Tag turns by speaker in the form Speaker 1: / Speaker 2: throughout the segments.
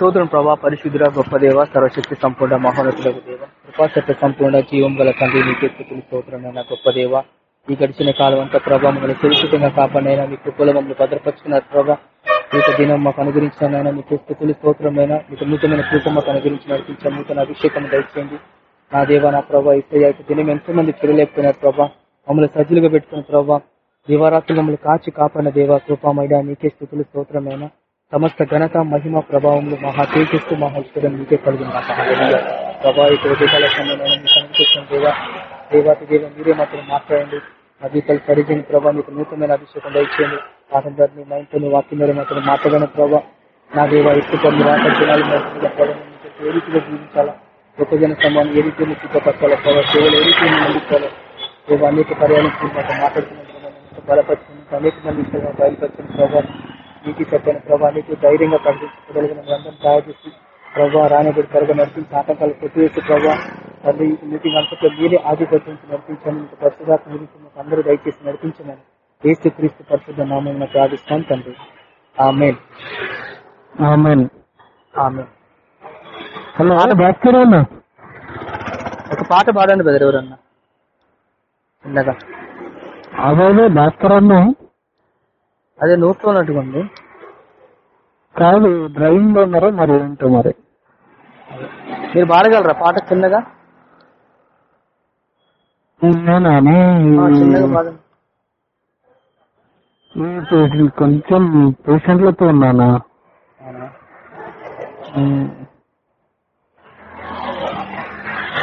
Speaker 1: సోదరం ప్రభా పరిశుద్ధుల గొప్ప దేవ సర్వశక్తి సంపూర్ణ మహోన్నతులకు దేవ. కృపాశక్తి సంపూర్ణ జీవం గల తండ్రి నీకే స్థితులు గొప్ప దేవ. ఈ గడిచిన కాలం అంతా ప్రభా మమ్మల్ని సురక్షితంగా కాపాడైనా మీ కృపలో మమ్మల్ని భద్రపరుచుకున్నారు ప్రభా. మీకు దినం మాకు అనుగ్రహించినైనా మీకు స్థితులు స్తోత్రమైన మీకు నూతనమైన కృప మాకు అనుగ్రహించి నడిపించాం నూతన అభిషేకం దయచేయండి. నా దేవ నా ప్రభా ఇస్తే దినం ఎంతో మంది తిరగలేకపోయినారు ప్రభా. మమ్మల్ని సజ్జులుగా పెట్టుకున్న ప్రభా. దివారాత్రులు మమ్మల్ని కాచి కాపాడిన దేవ కృపమైన నీకే స్థుతులు స్తోత్రమైనా సమస్త ఘనత మహిమ ప్రభావంలో మహా తేజస్సు మహా మహేశ్వరం మీకే కలిగిన. ప్రభా ఇక్కడ దీపాల సమయంలో మీకు దేవాతి దేవ మీరే మాత్రం మాట్లాడండి. ఆ దీపాలు సరిజని ప్రభావ మీకు నూతనమైన అభిషేకం దయచేయండి. పాఠం గారిని మా ఇంట్లో వాక్యం మీద మాత్రం మాట్లాడిన ప్రభావ నా దేవ ఎక్కువ మీరు ఆకర్షణాలు ప్రభావం ఏ రీతిగా జీవించాలా? ఒక జన సమయం ఏ రీతిని సిద్ధపరచాలా ప్రభావ సేవలు ఏ రీతిని అందించాలో దేవ అనేక పర్యాలను మాతో మాట్లాడుతున్న బలపరుచుకుని అనేక మంది బయలుపరిచిన ప్రభావం నీటి చెప్పిన ప్రభావ నీకు ధైర్యంగా ప్రకటించగలిగిన అందరం తయారు చేసి ప్రభావ రానబడి త్వరగా నడిపించి ఆటంకాలు కొట్టివేసి ప్రభావ తల్లి మీటింగ్ అంతట్లో మీరే ఆధిపత్యం నడిపించండి. మీకు పరిశుధాత్మ గురించి అందరూ దయచేసి నడిపించమని ఏసు క్రీస్తు పరిశుద్ధ నామం ప్రార్థిస్తాను తండ్రి. Amen.
Speaker 2: Amen.
Speaker 1: Amen.
Speaker 2: Hello Bhaskar అన్న?
Speaker 1: ఒక పాట పాడండి బెదర్ ఎవరన్నా? చిన్నగా.
Speaker 2: అదే భాస్కర్ అన్న.
Speaker 1: అదే నోట్లో ఉన్నట్టుగా ఉంది.
Speaker 2: కాదు డ్రైవింగ్లో ఉన్నారో మరి ఏంటో మరి.
Speaker 1: మీరు పాడగలరా పాట చిన్నగా?
Speaker 2: నేనా? కొంచెం పేషెంట్లతో ఉన్నానా?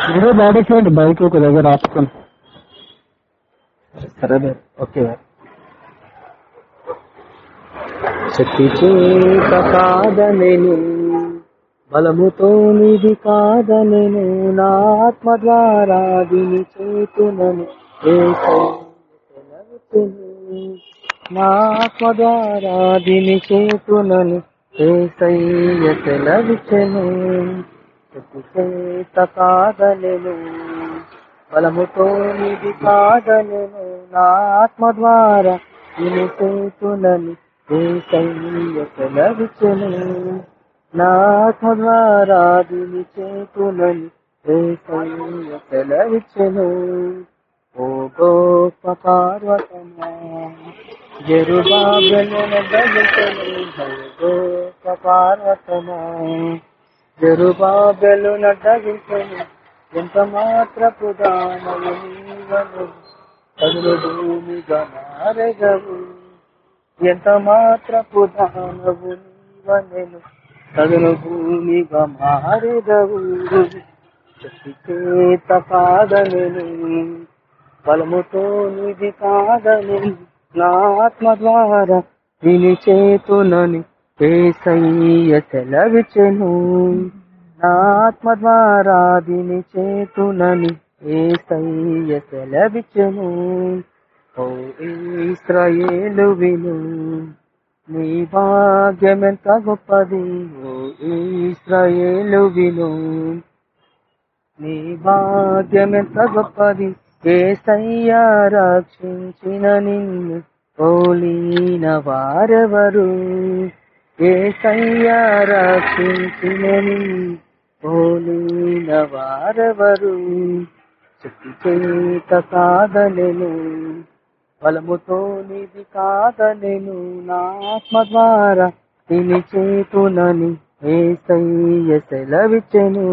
Speaker 2: మీరే పాడేసేయండి బైక్ ఒక దగ్గర ఆపుకొని.
Speaker 1: సరే. ఓకే శక్తి చేత కాదనెను బలముతో నిధి కాదనెను నా ఆత్మ ద్వారా దీని చేతునను నా ఆత్మ ద్వారా దీని చేతునను ఏసయ్య సెలవిచెను శక్తి చేత కాదనెను బలముతో నిధి కాదనెను నా ఆత్మ ద్వారా దీని చేతునని ఏసయ్య సెలవిచెను నా ఆత్మ ద్వారా చేతునని ఏసయ్య ఓ గోప పార్వతమా జరుబాబెలను దళితను గోప పార్వతమా జరుబాబెలు నడ్డగించను ఎంత మాత్రపు దానవు నీవను. కదులు భూమిగా మారెగవు ఎంత మాత్రపు దానవు నీవనెను తదును భూమిగా మారెదవు? చేత కాదనెను బలముతో నిధి కాదనెను నా ఆత్మ ద్వారా దీని చేతునని ఏసయ్య సెలవిచెను నా ఆత్మ ద్వారా దీని చేతునని ఏసయ్య సెలవిచెను ఓ ఇస్రాయేలు విను. నీ భాగ్యమెంత గొప్పది. ఓ ఇస్రాయేలు విను. నీ భాగ్యమెంత గొప్పది. ఏసయ్య రక్షించిన నిన్ను ఓలీన వారెవరు? ఏసయ్య రక్షించిన నిన్ను వారెవరు? శక్తి చేత కాదనెను బలముతో నిధి కాదనెను నా ఆత్మ ద్వారా. తిని చేతునని ఏసయ్య సెలవిచెను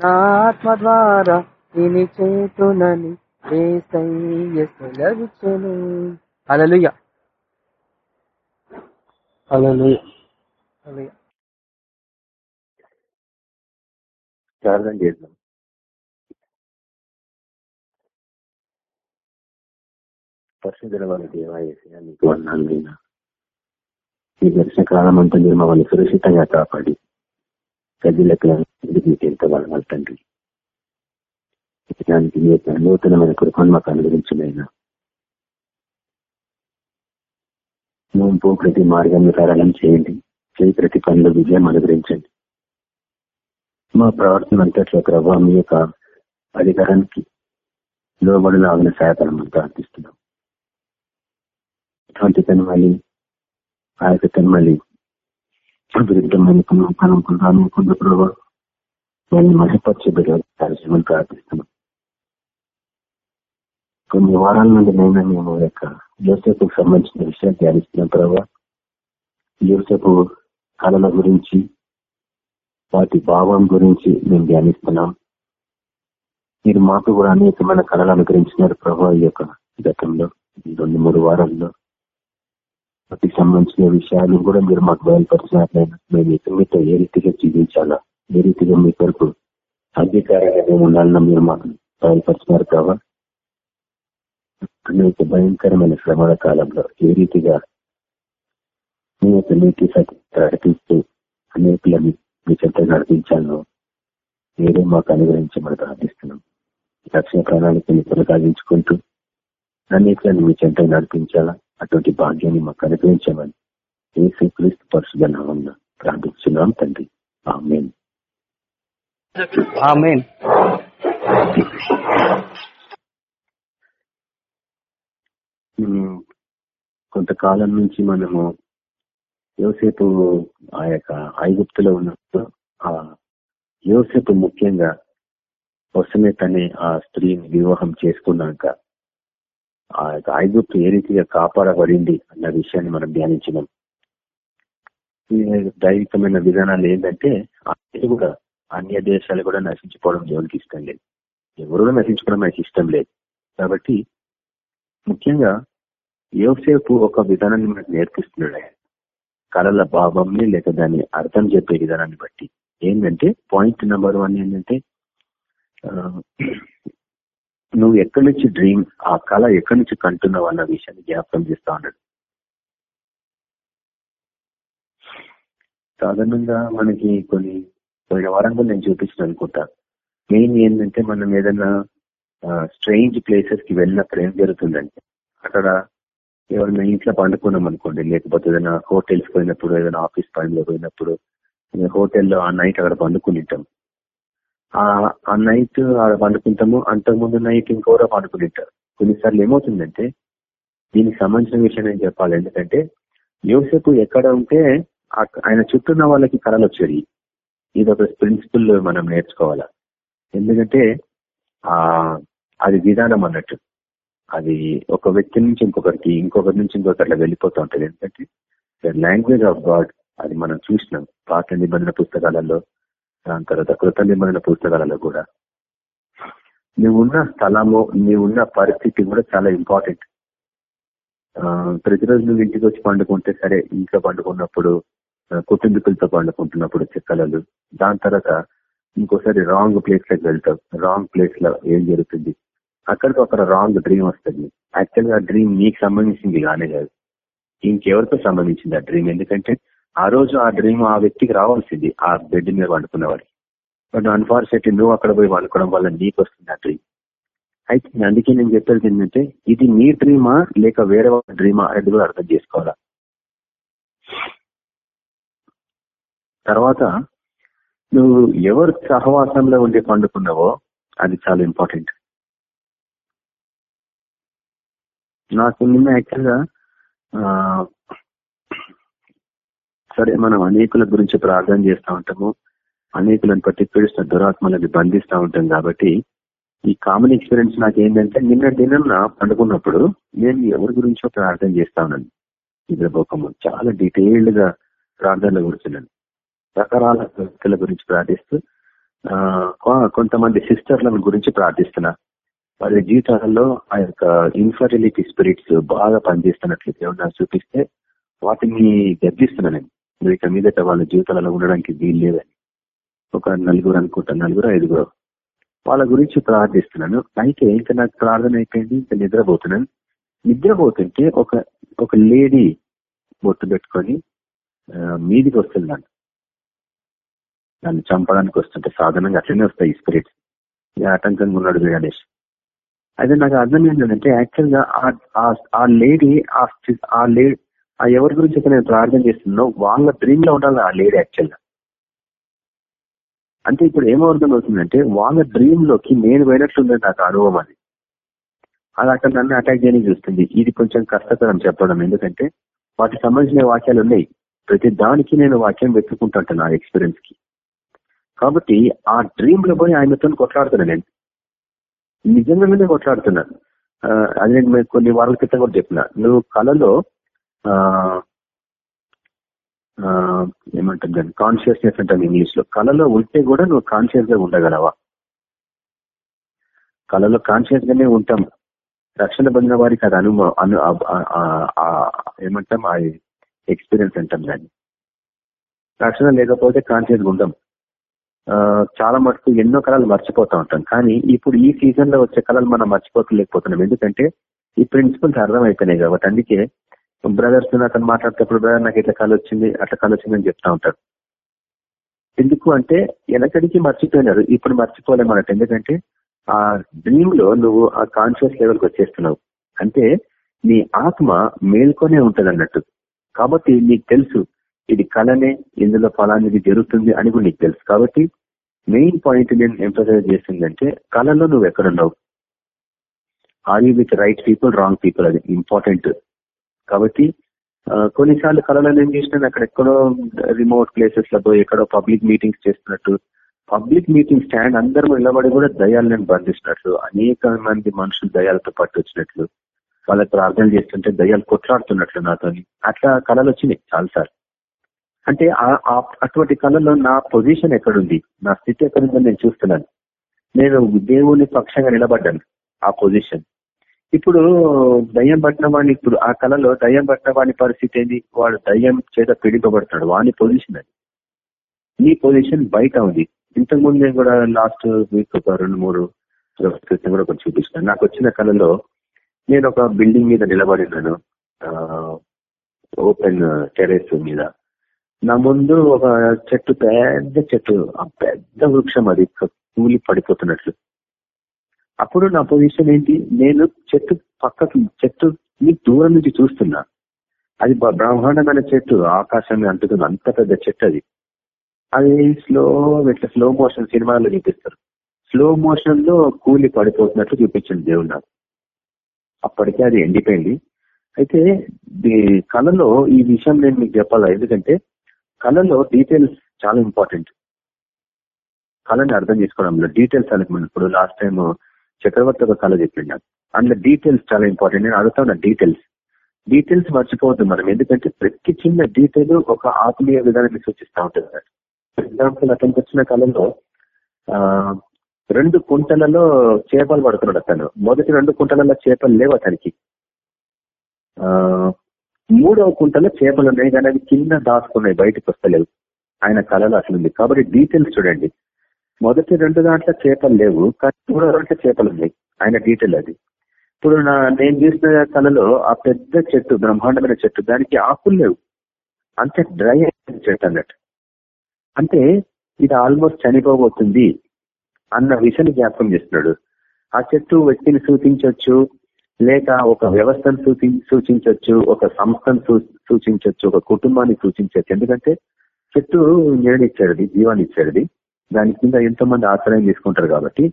Speaker 1: నా ఆత్మ ద్వారా తిని చేతునని ఏసయ్య సెలవిచెను అలలుయ అలలుయ
Speaker 3: ప్రార్థన చేద్దాం. పరిశుద్ధుల వాళ్ళ దేవాయస నీకు ఈ దర్శన కాలం అంతా మీరు మమ్మల్ని సురక్షితంగా కాపాడి ప్రజలకు మీకు ఎంత వాళ్ళ తండ్రి దానికి మీ యొక్క నూతనమైన కృపను మాకు అనుగ్రహించమైనా ముంపు ప్రతి మార్గాన్ని ప్రారంభం చేయండి చేయి ప్రతి పనిలో విజయం అనుగ్రహించండి మా ప్రవర్తన అంతట్లో ప్రభావ మీ యొక్క అధికారానికి లోబడిన ఆగిన సహాయపడమని ప్రార్థిస్తున్నాం ఇటువంటి తన్మలి ఆ యొక్క తన్మలి విరుద్ధమైన అనుకుంటా ప్రభావ వాళ్ళని మహిపరిచే బిడ్డలు ప్రార్థిస్తున్నాం కొన్ని వారాల నుండి నేను మేము యొక్క యోసేపుకు సంబంధించిన విషయాలు ధ్యానిస్తున్నాం ప్రభావ యోసేపు కళల గురించి వాటి భావం గురించి మేము ధ్యానిస్తున్నాం మీరు మాకు కూడా అనేకమైన కళలు అనుగ్రహించినారు ప్రభావ ఈ యొక్క గతంలో రెండు మూడు వారాల్లో వాటికి సంబంధించిన విషయాలు కూడా మీరు మాకు బయలుపరిచినట్లయినా మేము ఇతరులతో ఏ రీతిగా జీవించాలా ఏ రీతిగా మీ కొరకు అంగీకారంగా మేము ఉండాలన్నా మీరు మాకు బయలుపరిచినారు ప్రభావ అనేక భయంకరమైన శ్రమల కాలంలో ఏ రీతిగా మీ యొక్క నీటి నడిపిస్తూ అనేకులని మీ చెంత నడిపించాలను మీరే మాకు అనుగ్రహించమని ప్రార్థిస్తున్నాం రక్షణ ప్రణాళికని కొనసాగించుకుంటూ అనేకలను మీ చెంత నడిపించాలా అటువంటి భాగ్యాన్ని మాకు అనుగ్రహించమని ఏసు క్రీస్తు పరిశుధ నామం ప్రార్థిస్తున్నాం తండ్రి. ఆమెన్. కొంతకాలం నుంచి మనము యోసేపు ఆ యొక్క ఐగుప్తులో ఉన్నప్పుడు ఆ యోసేపు ముఖ్యంగా వసమేత్ అనే ఆ స్త్రీని వివాహం చేసుకున్నాక ఆ యొక్క ఐగుప్తు ఏ రీతిగా కాపాడబడింది అన్న విషయాన్ని మనం ధ్యానించినాం. దైవికమైన విధానాలు ఏంటంటే అన్ని కూడా అన్య దేశాలు కూడా నశించుకోవడం దేవునికి ఇష్టం లేదు. ఎవరు కూడా నశించుకోవడం నాకు ఇష్టం లేదు. కాబట్టి ముఖ్యంగా యోసేపు ఒక విధానాన్ని మనకు నేర్పిస్తున్నాడు ఆయన. కళల భావంని లేక దాన్ని అర్థం చెప్పే విధానాన్ని బట్టి. ఏంటంటే పాయింట్ నెంబర్ వన్ ఏంటంటే ఆ, నువ్వు ఎక్కడి నుంచి డ్రీమ్ ఆ కళ ఎక్కడి నుంచి కంటున్నావు అన్న విషయాన్ని జ్ఞాపకం చేస్తా ఉన్నాడు. సాధారణంగా మనకి కొన్ని పోయిన వారంలో నేను చూపించిన అనుకుంటా. మెయిన్ ఏంటంటే మనం ఏదైనా స్ట్రేంజ్ ప్లేసెస్కి వెళ్ళినప్పుడు ఏం జరుగుతుందంటే అక్కడ ఎవరైనా ఇంట్లో పండుకున్నాం అనుకోండి లేకపోతే ఏదైనా హోటల్స్ పోయినప్పుడు ఏదైనా ఆఫీస్ పనిలో పోయినప్పుడు హోటల్లో ఆ నైట్ అక్కడ పండుకుని ఉంటాం. ఆ నైట్ ఆడ పండుకుంటాము. అంతకుముందు నైట్ ఇంకోరో పండుకుని కొన్నిసార్లు ఏమవుతుందంటే దీనికి సంబంధించిన విషయం నేను చెప్పాలి. ఎందుకంటే యోసేపు ఎక్కడ ఉంటే ఆయన చుట్టూ ఉన్న వాళ్ళకి కళలు వచ్చేది ఇది ఒక ప్రిన్సిపల్ మనం నేర్చుకోవాలా? ఎందుకంటే ఆ అది విధానం అన్నట్టు. అది ఒక వ్యక్తి నుంచి ఇంకొకరికి ఇంకొకరి నుంచి ఇంకొకరి అట్లా వెళ్ళిపోతూ ఉంటుంది. ఎందుకంటే ద లాంగ్వేజ్ ఆఫ్ గాడ్ అది మనం చూసినాం. పాత నిబంధన పుస్తకాలలో దాని తర్వాత కృత నిబంధన పుస్తకాలలో కూడా. నువ్వున్న స్థలము నీవున్న పరిస్థితి కూడా చాలా ఇంపార్టెంట్ ప్రతిరోజు నువ్వు ఇంటికి వచ్చి పండుకుంటే సరే ఇంట్లో పండుకున్నప్పుడు కుటుంబీకులతో పండుకుంటున్నప్పుడు చిక్కలలు దాని తర్వాత ఇంకోసారి రాంగ్ ప్లేస్లకు వెళ్తావు. రాంగ్ ప్లేస్లో ఏం జరుగుతుంది? అక్కడికి ఒక రాంగ్ డ్రీమ్ వస్తుంది. యాక్చువల్గా డ్రీమ్ నీకు సంబంధించింది కానే కాదు. ఇంకెవరితో సంబంధించింది ఆ డ్రీమ్ ఎందుకంటే ఆ రోజు ఆ డ్రీమ్ ఆ వ్యక్తికి రావాల్సింది ఆ బెడ్ మీద పండుకున్నవాడికి బట్ అన్ఫార్చునేట్లీ నువ్వు అక్కడ పోయి పండుకోవడం వల్ల నీకు వస్తుంది ఆ డ్రీమ్. అయితే అందుకే నేను చెప్పేది ఏంటంటే ఇది నీ డ్రీమా లేక వేరే వాళ్ళ డ్రీమా అనేది కూడా అర్థం చేసుకోవాలా? తర్వాత నువ్వు ఎవరు సహవాసంలో ఉండి పండుకున్నావో అది చాలా ఇంపార్టెంట్ నాకు నిన్న యాక్చువల్గా సరే మనం అనేకుల గురించి ప్రార్థన చేస్తూ ఉంటాము. అనేకులను పట్టి పీడిస్తున్న దురాత్మలని బంధిస్తూ ఉంటాం కాబట్టి ఈ కామన్ ఎక్స్పీరియన్స్ నాకు ఏంటంటే నిన్న దినం నా పండుకున్నప్పుడు నేను ఎవరి గురించో ప్రార్థన చేస్తా ఉన్నాను. నిద్రపోకము. చాలా డీటెయిల్డ్గా ప్రార్థనలు కూర్చున్నాను. రకరాల వ్యక్తుల గురించి ప్రార్థిస్తూ ఆ, కొంతమంది సిస్టర్ల గురించి ప్రార్థిస్తున్నా. వారి జీవితాలలో ఆ యొక్క ఇన్ఫర్టిలిటీ స్పిరిట్స్ బాగా పనిచేస్తున్నట్లు ఏమన్నా చూపిస్తే వాటిని గర్జిస్తున్నా నేను. ఇక మీదట వాళ్ళ జీవితాలలో ఉండడానికి వీలు లేదని. ఒక నలుగురు అనుకుంటా నలుగురు ఐదుగురు. వాళ్ళ గురించి ప్రార్థిస్తున్నాను. అయితే ఇంకా నాకు ప్రార్థన అయిపోయింది ఇంకా నిద్రపోతున్నాను. నిద్రపోతుంటే ఒక ఒక లేడీ బొట్టు పెట్టుకొని మీదికి వస్తుంది నన్ను చంపడానికి వస్తుంటే సాధారణంగా అట్లనే వస్తాయి స్పిరిట్స్ ఆటంకంగా ఉన్నాడు గణేష్. అయితే నాకు అర్థం ఏంటంటే యాక్చువల్గా ఆ- లేడీ ఆ లేడీ ఆ ఎవరి గురించి అయితే నేను ప్రార్థన చేస్తున్నా వాళ్ళ డ్రీమ్లో ఉండాలి ఆ లేడీ యాక్చువల్గా అంటే ఇప్పుడు ఏమర్థం అవుతుందంటే వాళ్ళ డ్రీమ్లోకి నేను పోయినట్లుంది నాకు అనుభవం అది. అది అక్కడ నన్ను అటాక్ చేయడానికి చూస్తుంది. ఇది కొంచెం కష్టతరం చెప్పడం. ఎందుకంటే వాటికి సంబంధించిన వాక్యాలు ఉన్నాయి. ప్రతి దానికి నేను వాక్యం వెతుక్కుంటుంటాను నా ఎక్స్పీరియన్స్కి. కాబట్టి ఆ డ్రీమ్లో పోయి ఆయనతో కొట్లాడుతున్నా నేను. నిజంగానే కొట్లాడుతున్నాను ఆ, అది నేను మీకు కొన్ని వారాల క్రితం కూడా చెప్పిన. నువ్వు కళలో ఏమంటాం దాన్ని? కాన్షియస్నెస్ అంటాను ఇంగ్లీష్లో కళలో ఉంటే కూడా నువ్వు కాన్షియస్గా ఉండగలవా? కళలో కాన్షియస్ గానే ఉంటాం. రక్షణ పొందిన వారికి అది అనుభవం అను ఏమంటాం? ఆ ఎక్స్పీరియన్స్ అంటాం దాన్ని. రక్షణ లేకపోతే కాన్షియస్ ఉంటాం చాలా మటుకు ఎన్నో కళలు మర్చిపోతా ఉంటాం. కానీ ఇప్పుడు ఈ సీజన్లో వచ్చే కళలు మనం మర్చిపోతలేకపోతున్నాం ఎందుకంటే ఈ ప్రిన్సిపల్స్ అర్థమైపోయినాయి కాబట్టి అందుకే బ్రదర్స్ అతను మాట్లాడేటప్పుడు బ్రదర్ నాకు ఇట్లా కళ వచ్చింది అట్లా కళ వచ్చింది అని చెప్తా ఉంటాడు. ఎందుకు అంటే వెనకడికి మర్చిపోయినారు. ఇప్పుడు మర్చిపోలేమన్నట్టు ఎందుకంటే ఆ డ్రీమ్లో నువ్వు ఆ కాన్షియస్ లెవెల్కి వచ్చేస్తున్నావు. అంటే నీ ఆత్మ మేల్కొనే ఉంటది అన్నట్టు కాబట్టి నీకు తెలుసు ఇది కళనే ఇందులో ఫలానిది జరుగుతుంది అని కూడా నీకు తెలుసు. కాబట్టి మెయిన్ పాయింట్ నేను ఎంఫసైజ్ చేస్తుందంటే కళలో నువ్వు ఎక్కడున్నావు? Are you with right people wrong people అది ఇంపార్టెంట్ కాబట్టి కొన్నిసార్లు కళలో నేను చేసినా అక్కడ ఎక్కడో రిమోట్ ప్లేసెస్లో పోయి ఎక్కడో పబ్లిక్ మీటింగ్స్ చేస్తున్నట్టు పబ్లిక్ మీటింగ్ స్టాండ్ అందరూ నిలబడి కూడా దయాలను బంధిస్తున్నట్లు అనేక మంది మనుషులు దయాలతో పట్టు వచ్చినట్లు వాళ్ళకి ప్రార్థన చేస్తుంటే దయాలు కొట్లాడుతున్నట్లు నాతో. అట్లా కళలు వచ్చినాయి చాలాసార్లు. అంటే అటువంటి కళలో నా పొజిషన్ ఎక్కడుంది? నా స్థితి ఎక్కడుందని నేను చూస్తున్నాను. నేను దేవుని పక్షంగా నిలబడ్డాను ఆ పొజిషన్ ఇప్పుడు దయ్యం పట్టిన వాడిని ఇప్పుడు ఆ కళలో దయ్యం పట్టిన వాడి పరిస్థితి ఏంది? వాడు దయ్యం చేత పీడింపబడుతున్నాడు వాని పొజిషన్ అది. నీ పొజిషన్ బయట ఉంది. ఇంతకు ముందు నేను కూడా లాస్ట్ వీక్ ఒక రెండు మూడు క్రితం కూడా ఒకటి చూపించాను నాకు వచ్చిన కళలో నేను ఒక బిల్డింగ్ మీద నిలబడినాను ఓపెన్ టెరెస్ మీద. నా ముందు ఒక చెట్టు పెద్ద చెట్టు ఆ పెద్ద వృక్షం అది కూలి పడిపోతున్నట్లు. అప్పుడు నా పొజిషన్ ఏంటి? నేను చెట్టు పక్కకి చెట్టు దూరం నుంచి చూస్తున్నా. అది బ- బ్రహ్మాండమైన చెట్టు ఆకాశాన్ని అంటుతుంది అంత పెద్ద చెట్టు అది. అది స్లో ఇట్లా స్లో మోషన్ సినిమాలో చూపిస్తారు. స్లో మోషన్లో కూలి పడిపోతున్నట్లు చూపించింది దేవుడు నాకు. అప్పటికే అది ఎండిపోయింది. అయితే కళలో ఈ విషయం నేను మీకు చెప్పాలా? ఎందుకంటే కళలో డీటెయిల్స్ చాలా ఇంపార్టెంట్ కళని అర్థం చేసుకోవడంలో డీటెయిల్స్ అనుకున్నాను ఇప్పుడు లాస్ట్ టైం చక్రవర్తి ఒక కళ చెప్పిండు అందులో డీటెయిల్స్ చాలా ఇంపార్టెంట్ నేను అడుగుతా ఉన్నా డీటెయిల్స్ డీటెయిల్స్ మర్చిపోవద్దు మనం. ఎందుకంటే ప్రతి చిన్న డీటెయిల్ ఒక ఆత్మీయ విధానాన్ని సూచిస్తూ ఉంటుంది ఫర్ ఎగ్జాంపుల్ అతనికి వచ్చిన కళలో రెండు కుంటలలో చేపలు పడుతున్నాడు అతను. మొదటి రెండు కుంటలలో చేపలు లేవు అతనికి. మూడవ కుంటలో చేపలు ఉన్నాయి కానీ అవి కింద దాచుకున్నాయి బయటకు వస్తలేవు. ఆయన కళలు అసలు ఉంది. కాబట్టి డీటెయిల్స్ చూడండి. మొదటి రెండు దాంట్లో చేపలు లేవు కానీ మూడో దాంట్లో చేపలు ఉన్నాయి. ఆయన డీటెయిల్ అది. ఇప్పుడు నా నేను చూసిన కళలో ఆ పెద్ద చెట్టు బ్రహ్మాండమైన చెట్టు దానికి ఆకులు లేవు. అంతే డ్రై అయిన చెట్టు అన్నట్టు. అంటే ఇది ఆల్మోస్ట్ చనిపోబోతుంది అన్న విషయాన్ని జ్ఞాపకం చేస్తున్నాడు. ఆ చెట్టు వ్యక్తిని సూచించవచ్చు లేక ఒక వ్యవస్థను సూచి సూచించవచ్చు ఒక సంస్థను సూచించవచ్చు ఒక కుటుంబాన్ని సూచించవచ్చు. ఎందుకంటే చెట్టు నీడనిచ్చాడు జీవాన్ని ఇచ్చాడు దాని కింద ఎంతో మంది ఆశ్రయం తీసుకుంటారు కాబట్టి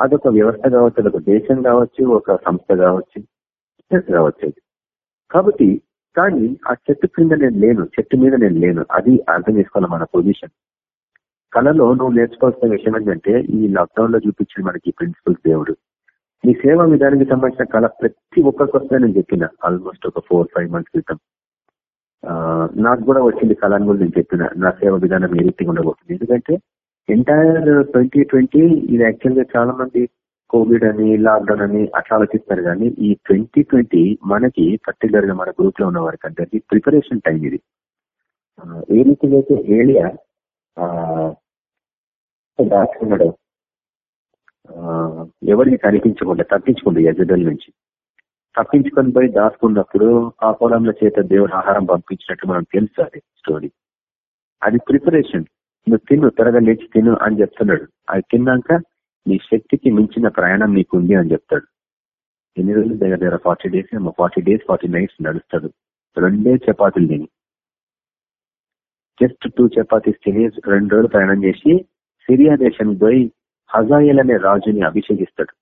Speaker 3: అదొక వ్యవస్థ కావచ్చు అదొక దేశం కావచ్చు ఒక సంస్థ కావచ్చు చెట్టు కావచ్చు కాబట్టి కానీ ఆ చెట్టు కింద నేను లేను చెట్టు మీద నేను లేను. అది అర్థం చేసుకోవాలి మన పొజిషన్ కళలో నువ్వు నేర్చుకోవాల్సిన విషయం ఏంటంటే ఈ లాక్డౌన్లో చూపించిన మనకి ప్రిన్సిపల్ దేవుడు. నీ సేవా విధానానికి సంబంధించిన కళ ప్రతి ఒక్కరికి వస్తుందని నేను చెప్పిన ఆల్మోస్ట్ ఒక ఫోర్ ఫైవ్ మంత్స్ క్రితం. నాకు కూడా వచ్చింది కళ అని కూడా నేను చెప్పిన నా సేవ విధానం ఏ రీతిగా ఉండబోతుంది? ఎందుకంటే ఎంటైర్ ట్వంటీ ట్వంటీ ఇది యాక్చువల్గా చాలా మంది కోవిడ్ అని లాక్డౌన్ అని అట్లా ఆలోచిస్తారు కానీ ఈ ట్వంటీ ట్వంటీ మనకి పర్టికులర్గా మన గ్రూప్లో ఉన్న వారికి అందరికీ ప్రిపరేషన్ టైం ఇది. ఏ రీతిగా అయితే ఏలియా దాచుకున్నాడు ఎవరికి కనిపించకుండా తప్పించుకుంది యజదల్ నుంచి. తప్పించుకొని పోయి దాచుకున్నప్పుడు ఆ పొలంలో చేత దేవుడు ఆహారం పంపించినట్టు మనం తెలుసు అది స్టోరీ అది ప్రిపరేషన్ నువ్వు తిను త్వరగా లేచి తిను అని చెప్తున్నాడు. అది తిన్నాక నీ శక్తికి మించిన ప్రయాణం నీకుంది అని చెప్తాడు. ఎన్ని రోజులు దగ్గర దగ్గర? ఫార్టీ డేస్ ఏమో ఫార్టీ డేస్ ఫార్టీ నైట్స్ నడుస్తాడు. రెండే చపాతీలు తిని. జస్ట్ టూ చపాతీస్ తిని రెండు రోజులు ప్రయాణం చేసి సిరియా దేశం పోయి హజాయిల్ అనే రాజుని అభిషేకిస్తాడు.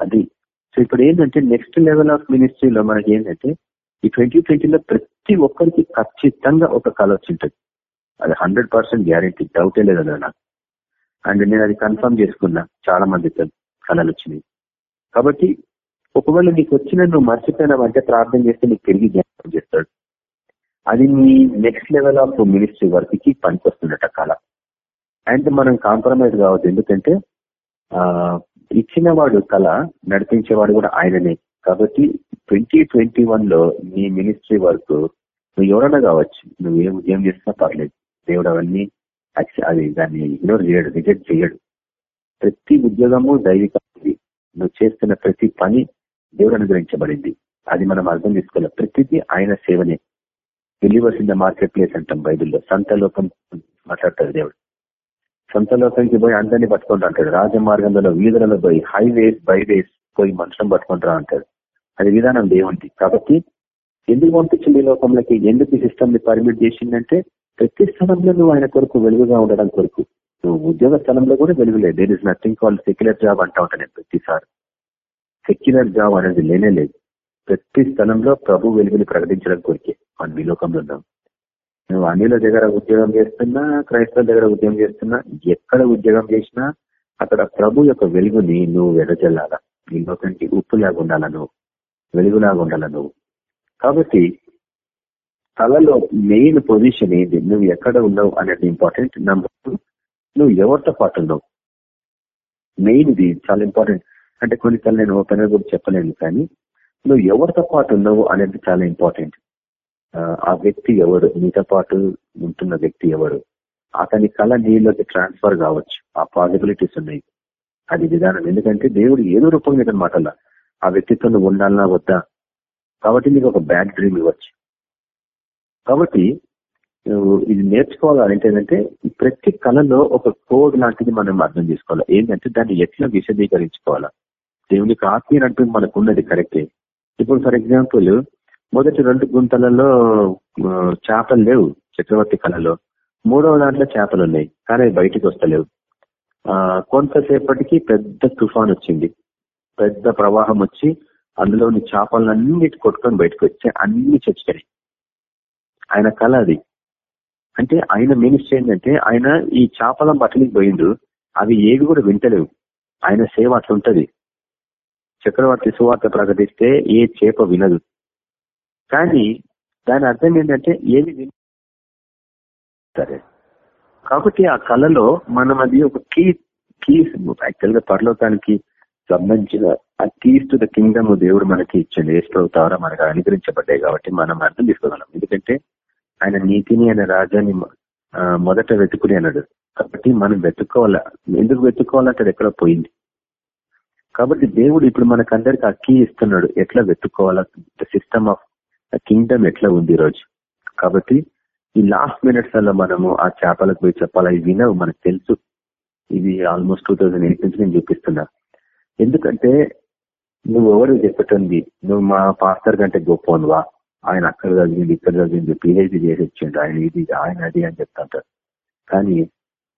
Speaker 3: అది. సో ఇప్పుడు ఏంటంటే నెక్స్ట్ లెవెల్ ఆఫ్ మినిస్ట్రీలో మనకి ఏంటంటే ఈ ట్వంటీ ట్వంటీలో ప్రతి ఒక్కరికి ఖచ్చితంగా ఒక కళ వచ్చింటది అది హండ్రెడ్ పర్సెంట్ గ్యారెంటీ డౌటే లేదు అందులో నాకు. అండ్ నేను అది కన్ఫర్మ్ చేసుకున్నా. చాలా మందితో కళలు వచ్చినాయి. కాబట్టి ఒకవేళ నీకు వచ్చిన నువ్వు మర్చిపోయినావంటే ప్రార్థన చేస్తే నీకు తిరిగి జ్ఞాపకం చేస్తాడు. అది నీ నెక్స్ట్ లెవెల్ ఆఫ్ మినిస్ట్రీ వర్క్కి పనికొస్తున్నట్ట కళ. అండ్ మనం కాంప్రమైజ్ కావద్దు. ఎందుకంటే ఇచ్చినవాడు ఇచ్చిన వాడు కళ నడిపించేవాడు కూడా ఆయననే. కాబట్టి ట్వంటీ ట్వంటీ వన్లో నీ మినిస్ట్రీ వర్క్ నువ్వు ఎవరన్నా కావచ్చు. నువ్వు ఏం ఏం చేసినా పర్లేదు. దేవుడు అవన్నీ అది దాన్ని ఇగ్నోర్ చేయడు రిజెక్ట్ చేయడు. ప్రతి ఉద్యోగము దైవికమైంది నువ్వు చేస్తున్న ప్రతి పని దేవుడు అనుగ్రహించబడింది. అది మనం అర్థం చేసుకోవాలి. ప్రతిదీ ఆయన సేవనే. Believers in the market place అంటాం బైబిల్లో. సంత లోకం మాట్లాడతాడు దేవుడు. సొంత లోకానికి పోయి అందరినీ పట్టుకుంటా అంటాడు. రాజమార్గంలో వీధులలో పోయి హైవేస్ బైవేస్ పోయి మనుషులను పట్టుకుంటారా అంటాడు. అది విధానం దేవుంది కాబట్టి ఎందుకు పంపించింది ఈ లోకంలోకి? ఎందుకు ఈ సిస్టమ్ని పర్మిట్ చేసిందంటే ప్రతి స్థలంలో నువ్వు ఆయన కొరకు వెలుగుగా ఉండడం కొరకు. నువ్వు ఉద్యోగ స్థలంలో కూడా వెలుగులేదు there is nothing call secular job అంటా ఉంటాను నేను ప్రతిసారి. సెక్యులర్ జాబ్ అనేది లేనే లేదు. ప్రతి స్థలంలో ప్రభు వెలుగుని ప్రకటించడం కొరికే. మనం ఈ లోకంలో ఉన్నాం. నువ్వు అన్నిల దగ్గర ఉద్యోగం చేస్తున్నా క్రైస్తవుల దగ్గర ఉద్యోగం చేస్తున్నా ఎక్కడ ఉద్యోగం చేసినా అక్కడ ప్రభు యొక్క వెలుగుని నువ్వు వెదజల్లాలా. ఈ లోకానికి ఉప్పులాగా ఉండాలా నువ్వు? వెలుగులాగా ఉండాలా నువ్వు? కాబట్టి తలలో మెయిన్ పొజిషన్ ఏంటి నువ్వు ఎక్కడ ఉన్నావు అనేది ఇంపార్టెంట్ నెంబర్ నువ్వు ఎవరితో పాటు ఉన్నావు? మెయిన్ ఇది చాలా ఇంపార్టెంట్ అంటే కొన్నిసార్లు నేను ఓపెన్ కూడా చెప్పలేను కానీ నువ్వు ఎవరితో పాటు ఉన్నావు అనేది చాలా ఇంపార్టెంట్ ఆ వ్యక్తి ఎవరు? నీతో పాటు ఉంటున్న వ్యక్తి ఎవరు? అతని కళ నీలోకి ట్రాన్స్ఫర్ కావచ్చు. ఆ పాసిబిలిటీస్ ఉన్నాయి. అది విధానం. ఎందుకంటే దేవుడు ఏదో రూపం మీద ఆ వ్యక్తితో నువ్వు ఉండాలన్నా వద్దా? కాబట్టి నీకు ఒక బ్యాడ్ డ్రీమ్ ఇవ్వచ్చు. కాబట్టి ఇది నేర్చుకోవాలి ఏంటంటే ప్రతి కళలో ఒక కోడ్ లాంటిది మనం అర్థం చేసుకోవాలి. ఏంటంటే దాన్ని ఎట్లా విశదీకరించుకోవాలా? దేవునికి ఆత్మీయ నడిపి మనకు ఉన్నది కరెక్టే. ఇప్పుడు ఫర్ ఎగ్జాంపుల్ మొదటి రెండు గుంతలలో చేపలు లేవు చక్రవర్తి కళలో. మూడవ దాంట్లో చేపలు ఉన్నాయి కానీ బయటికి వస్తలేవు. కొంతసేపటికి పెద్ద తుఫాన్ వచ్చింది. పెద్ద ప్రవాహం వచ్చి అందులోని చేపలన్నిటి కొట్టుకొని బయటకు వచ్చి అన్ని చచ్చిపోయాయి ఆయన కళ అది. అంటే ఆయన మినిస్టర్ ఏంటంటే ఆయన ఈ చేపల బట్టలికి పోయిండు. అవి ఏవి కూడా వింటలేవు. ఆయన సేవ అట్లుంటది. చక్రవర్తి సువార్త ప్రకటిస్తే ఏ చేప వినదు. కానీ దాని అర్థం ఏంటంటే ఏమి విన సరే. కాబట్టి ఆ కళలో మనం అది ఒక కీ కీస్ యాక్చువల్గా పరలోకానికి సంబంధించిన ఆ కీస్ టు ద కింగ్డమ్ దేవుడు మనకి ఇచ్చింది ఏ ద్వారా మనకు అనుగ్రహించబడ్డాయి కాబట్టి మనం అర్థం తీసుకోగలం ఎందుకంటే ఆయన నీతిని ఆయన రాజ్యాన్ని మొదట వెతుకుని అన్నాడు. కాబట్టి మనం వెతుక్కోవాలా ఎందుకు వెతుక్కోవాలంటే ఎక్కడ పోయింది. కాబట్టి దేవుడు ఇప్పుడు మనకందరికి అక్కి ఇస్తున్నాడు. ఎట్లా వెతుక్కోవాలా? ద సిస్టమ్ ఆఫ్ కింగ్డమ్ ఎట్లా ఉంది ఈరోజు? కాబట్టి ఈ లాస్ట్ మినిట్స్లో మనము ఆ చేపలకు పోయి చెప్పాలా? ఇవి వినవు మనకు తెలుసు. ఇది ఆల్మోస్ట్ టూ థౌజండ్ ఎయిట్ నుంచి నేను చూపిస్తున్నా. ఎందుకంటే నువ్వు ఎవరు చెప్పటండి నువ్వు మా పాస్టర్ కంటే గొప్పవా ఆయన అక్కడ చదివింది ఇక్కడ చదివింది పిహెచ్డి చేసి వచ్చిండు ఆయన ఇది ఆయన అది అని చెప్తుంటారు. కానీ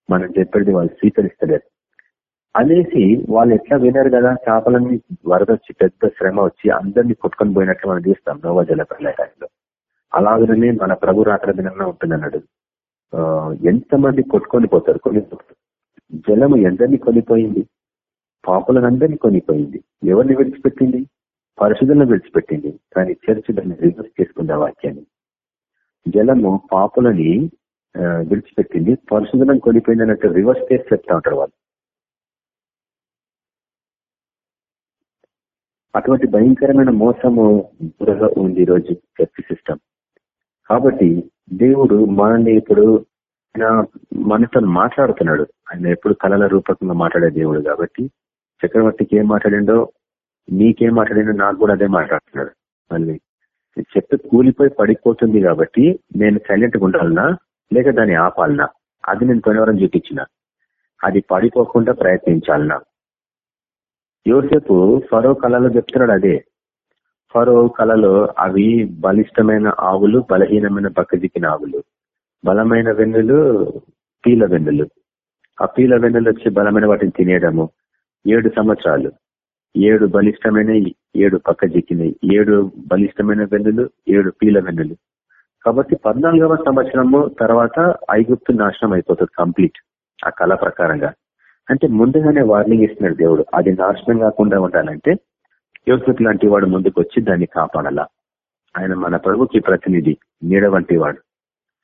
Speaker 3: మనం చెప్పేది వాళ్ళు స్వీకరిస్తలేరు. అనేసి వాళ్ళు ఎట్లా వినరు కదా చేపలన్నీ వరద వచ్చి పెద్ద శ్రమ వచ్చి అందరినీ కొట్టుకొని పోయినట్లు మనం చూస్తాం నోవా జల ప్రళయంలో అలాగనే మన ప్రభు రాత్ర దినంగా ఉంటుంది అన్నాడు. ఎంతమంది కొట్టుకొని పోతారు కొనిపోతారు? జలము ఎందరినీ కొనిపోయింది? పాపులను అందరినీ కొనిపోయింది. ఎవరిని విడిచిపెట్టింది? పరిశుధులను విడిచిపెట్టింది. కానీ చర్చ్ దాన్ని రివర్స్ చేసుకుంది వాక్యాన్ని. జలము పాపులని విడిచిపెట్టింది. పరిశుధనం కొనిపోయింది అన్నట్టు రివర్స్ చేసి చెప్తా ఉంటారు వాళ్ళు. అటువంటి భయంకరమైన మోసము ఉంది ఈరోజు చర్చ్ సిస్టమ్. కాబట్టి దేవుడు మనల్ని ఇప్పుడు మనతో మాట్లాడుతున్నాడు. ఆయన ఎప్పుడు కళల రూపకంగా మాట్లాడే దేవుడు కాబట్టి చక్రవర్తికి ఏం మాట్లాడిండో నీకేం మాట్లాడినా నాకు కూడా అదే మాట్లాడుతున్నాడు మళ్ళీ చెట్టు కూలిపోయి పడిపోతుంది కాబట్టి నేను సైలెంట్గా ఉండాలనా? లేక దాన్ని ఆపాలనా? అది నేను పోయినవరం చూపించిన. అది పడిపోకుండా ప్రయత్నించాలనా? యోసేపు ఫరో కళలో చెప్తున్నాడు అదే. ఫరో కళలో అవి బలిష్టమైన ఆవులు బలహీనమైన బక్కజిక్కిన ఆవులు బలమైన వెన్నులు పీల వెన్నులు. ఆ పీల వెన్నులు వచ్చి బలమైన వాటిని తినేయడము. ఏడు సంవత్సరాలు. ఏడు బలిష్టమైన ఏడు పక్క జిక్కినాయి ఏడు బలిష్టమైన వెన్నులు ఏడు పీల వెన్నులు. కాబట్టి పద్నాలుగవ సంవత్సరము తర్వాత ఐగుప్తు నాశనం అయిపోతుంది కంప్లీట్ ఆ కళ ప్రకారంగా. అంటే ముందుగానే వార్నింగ్ ఇస్తున్నాడు దేవుడు. అది నాశనం కాకుండా ఉండాలంటే యోగత్ లాంటి వాడు ముందుకు వచ్చి దాన్ని కాపాడాలా. ఆయన మన ప్రభుకి ప్రతినిధి నీడ వంటి వాడు.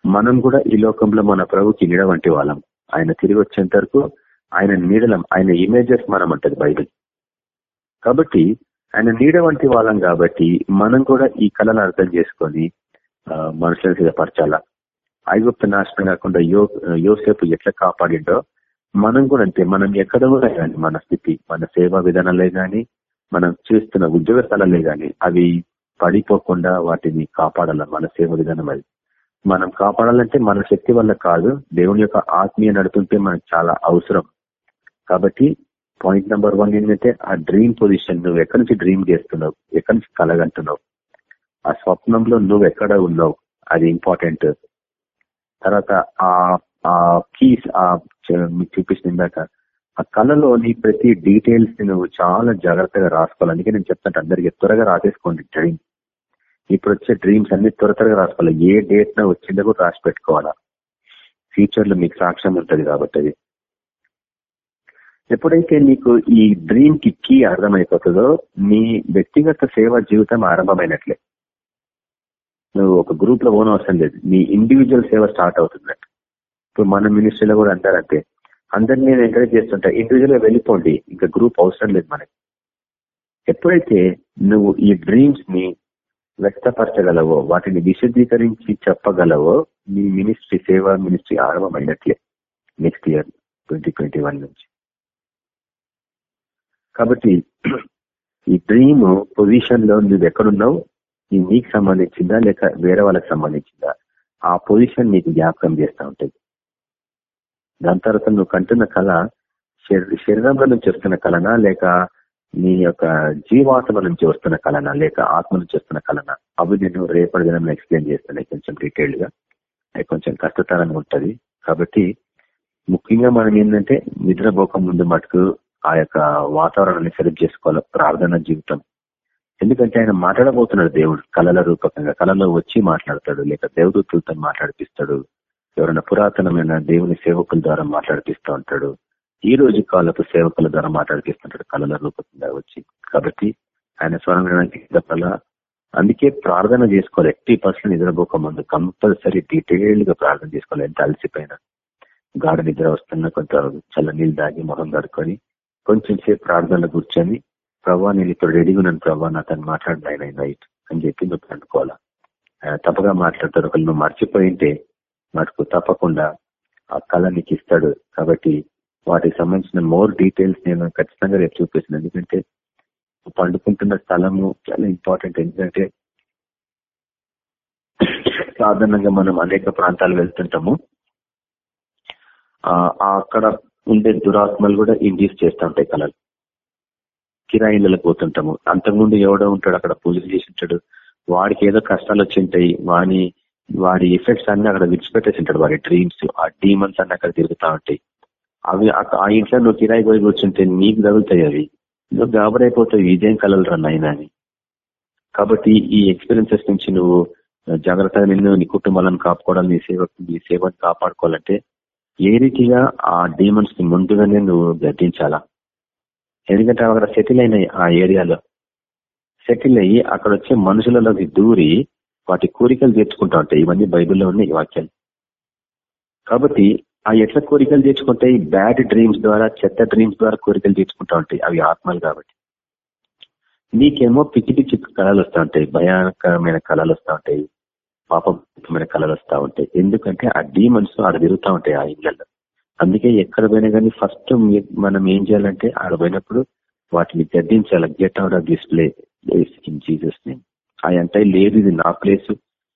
Speaker 3: మనం కూడా ఈ లోకంలో మన ప్రభుకి నీడ వంటి వాళ్ళం. ఆయన తిరిగి వచ్చేంత వరకు ఆయన నీడలం ఆయన ఇమేజెస్ మనం అంటది బైబిల్. కాబట్టి ఆయన నీడ వంటి వాళ్ళం కాబట్టి మనం కూడా ఈ కళను అర్థం చేసుకొని మనుషులను సిద్ధపరచాలా? ఐగుప్త నాశనం కాకుండా యో యోసేపు ఎట్లా కాపాడిండో మనం కూడా అంతే. మనం ఎక్కడ కూడా కానీ మన స్థితి మన సేవా విధానాలే గాని మనం చేస్తున్న ఉద్యోగ స్థలాలే గాని అవి పడిపోకుండా వాటిని కాపాడాల? మన సేవ విధానం అది. మనం కాపాడాలంటే మన శక్తి వల్ల కాదు దేవుని యొక్క ఆత్మీయ నడుపుంటే మనకు చాలా అవసరం. కాబట్టి పాయింట్ నెంబర్ వన్ ఏంటంటే ఆ డ్రీమ్ పొజిషన్ నువ్వు ఎక్కడి నుంచి డ్రీమ్ చేస్తున్నావు? ఎక్కడి నుంచి కలగంటున్నావు? ఆ స్వప్నంలో నువ్వు ఎక్కడ ఉన్నావు? అది ఇంపార్టెంట్ తర్వాత ఆ కీస్ ఆ మీకు చూపించిన ఇందాక. ఆ కళలోని ప్రతి డీటెయిల్స్ నువ్వు చాలా జాగ్రత్తగా రాసుకోవాలి. అందుకే నేను చెప్తాను అందరికి త్వరగా రాసేసుకోండి డ్రీమ్ ఇప్పుడు వచ్చే డ్రీమ్స్ అన్ని త్వర త్వరగా రాసుకోవాలి. ఏ డేట్ నా వచ్చిందో కూడా రాసి పెట్టుకోవాలా. ఫ్యూచర్లో మీకు సాక్ష్యం ఉంటుంది కాబట్టి అది. ఎప్పుడైతే నీకు ఈ డ్రీమ్కి కీ అర్థమైపోతుందో నీ వ్యక్తిగత సేవ జీవితం ఆరంభమైనట్లే. నువ్వు ఒక గ్రూప్లో ఓన్ అవసరం లేదు. నీ ఇండివిజువల్ సేవ స్టార్ట్ అవుతుంది ఇప్పుడు మన మినిస్ట్రీలో కూడా అంటారంటే అందరినీ నేను ఎంకరేజ్ చేస్తుంటా ఇండివిజువల్గా వెళ్ళిపోండి ఇంకా గ్రూప్ అవసరం లేదు మనకి. ఎప్పుడైతే నువ్వు ఈ డ్రీమ్స్ని వ్యక్తపరచగలవో వాటిని విశదీకరించి చెప్పగలవో నీ మినిస్ట్రీ సేవా మినిస్ట్రీ ఆరంభమైనట్లే నెక్స్ట్ ఇయర్ ట్వంటీ నుంచి. కాబట్టి ఈ డ్రీమ్ పొజిషన్లో నువ్వు ఎక్కడున్నావు? ఇది నీకు సంబంధించిందా? లేక వేరే వాళ్ళకి సంబంధించిందా? ఆ పొజిషన్ నీకు జ్ఞాపకం చేస్తూ ఉంటుంది. దాని తర్వాత నువ్వు కంటున్న కళ శరీరంలో నుంచి వస్తున్న కళనా? లేక నీ యొక్క జీవాత్మ నుంచి వస్తున్న కళనా? లేక ఆత్మ నుంచి వస్తున్న కళనా? అవి నేను రేపటి దినం ఎక్స్ప్లెయిన్ చేస్తాను. కొంచెం డీటెయిల్డ్గా. అది కొంచెం కష్టతరంగా ఉంటుంది. కాబట్టి ముఖ్యంగా మనం ఏంటంటే నిద్రపోక ముందు మటుకు ఆ యొక్క వాతావరణాన్ని సెలెక్ట్ చేసుకోవాలి ప్రార్థన జీవితం. ఎందుకంటే ఆయన మాట్లాడబోతున్నాడు దేవుడు కళల రూపకంగా. కళలో వచ్చి మాట్లాడతాడు లేక దేవదూతులతో మాట్లాడిపిస్తాడు. ఎవరైనా పురాతనమైన దేవుని సేవకుల ద్వారా మాట్లాడిపిస్తూ ఉంటాడు. ఈ రోజు కాలపు సేవకుల ద్వారా మాట్లాడిపిస్తుంటాడు కళల రూపకంగా వచ్చి. కాబట్టి ఆయన స్వరం వినడానికి అందుకే ప్రార్థన చేసుకోవాలి. ఎట్టి పర్సెంట్ నిద్రపోక ముందు కంపల్సరీ డీటెయిల్డ్గా ప్రార్థన చేసుకోవాలి. ఎంత అలసిపోయినా. గాఢ నిద్ర వస్తున్న కొంత చల్ల నీళ్ళు దాగి మొహం దాడుకొని కొంచెం సేపు ప్రార్థనలో కూర్చొని ప్రభా నేను ఇప్పుడు రెడీగా ఉన్నాను ప్రభా నా తను మాట్లాడిన నైట్ అని చెప్పి నువ్వు అనుకోవాలా తప్పగా మాట్లాడతారు ఒకళ్ళు. నువ్వు మర్చిపోయింటే మటుకు తప్పకుండా ఆ కళ నీకు ఇస్తాడు. కాబట్టి వాటికి సంబంధించిన మోర్ డీటెయిల్స్ నేను ఖచ్చితంగా రేపు చూపిస్తున్నాను ఎందుకంటే పండుకుంటున్న స్థలము చాలా ఇంపార్టెంట్ ఎందుకంటే సాధారణంగా మనం అనేక ప్రాంతాలు వెళ్తుంటాము. అక్కడ ఉండే దురాత్మలు కూడా ఇండ్యూస్ చేస్తూ ఉంటాయి కళలు కిరాయిలకు పోతుంటాము. అంతకుముందు ఎవడో ఉంటాడు అక్కడ పూజలు చేసి ఉంటాడు. వాడికి ఏదో కష్టాలు వచ్చింటాయి వాని వాడి ఎఫెక్ట్స్ అన్ని అక్కడ విడిచిపెట్టేసి ఉంటాడు. వాడి డ్రీమ్స్ ఆ డీమన్స్ అన్ని అక్కడ తిరుగుతూ ఉంటాయి. అవి ఆ ఇంట్లో నువ్వు కిరాయి పోయి కూర్చుంటే నీకు తగులుతాయి అవి. నువ్వు గాబరైపోతావు. ఇదేం కలలు రన్నైనా అని. కాబట్టి ఈ ఎక్స్పీరియన్సెస్ నుంచి నువ్వు జాగ్రత్తగా నిన్ను నీ కుటుంబాలను కాపాడాలి నీ సేవ నీ సేవను కాపాడుకోవాలంటే ఏ రీతిగా ఆ డీమన్స్ని ముందుగానే నువ్వు గద్దించాలా? ఎందుకంటే అక్కడ సెటిల్ అయినాయి ఆ ఏరియాలో. సెటిల్ అయ్యి అక్కడ వచ్చే మనుషులలోకి దూరి వాటి కోరికలు తీర్చుకుంటా ఉంటాయి. ఇవన్నీ బైబిల్లో ఉన్నాయి వాక్యాలు. కాబట్టి ఆ ఎట్లా కోరికలు తీర్చుకుంటాయి? బ్యాడ్ డ్రీమ్స్ ద్వారా చెత్త డ్రీమ్స్ ద్వారా కోరికలు తీర్చుకుంటా ఉంటాయి. అవి ఆత్మలు కాబట్టి. నీకేమో పిచ్చి పిచ్చి కళలు వస్తూ ఉంటాయి. భయానకరమైన కళలు వస్తూ ఉంటాయి. పాపమైన కళలు వస్తూ ఉంటాయి ఎందుకంటే ఆ డీమన్స్ ఆడ తిరుగుతూ ఉంటాయి ఆ ఇళ్ళలో అందుకే ఎక్కడ పోయినా కానీ ఫస్ట్ మనం ఏం చేయాలంటే ఆడ పోయినప్పుడు వాటిని గద్దించాలి. Get out of this play in Jesus name ఆ అంటే లేదు ఇది నా ప్లేస్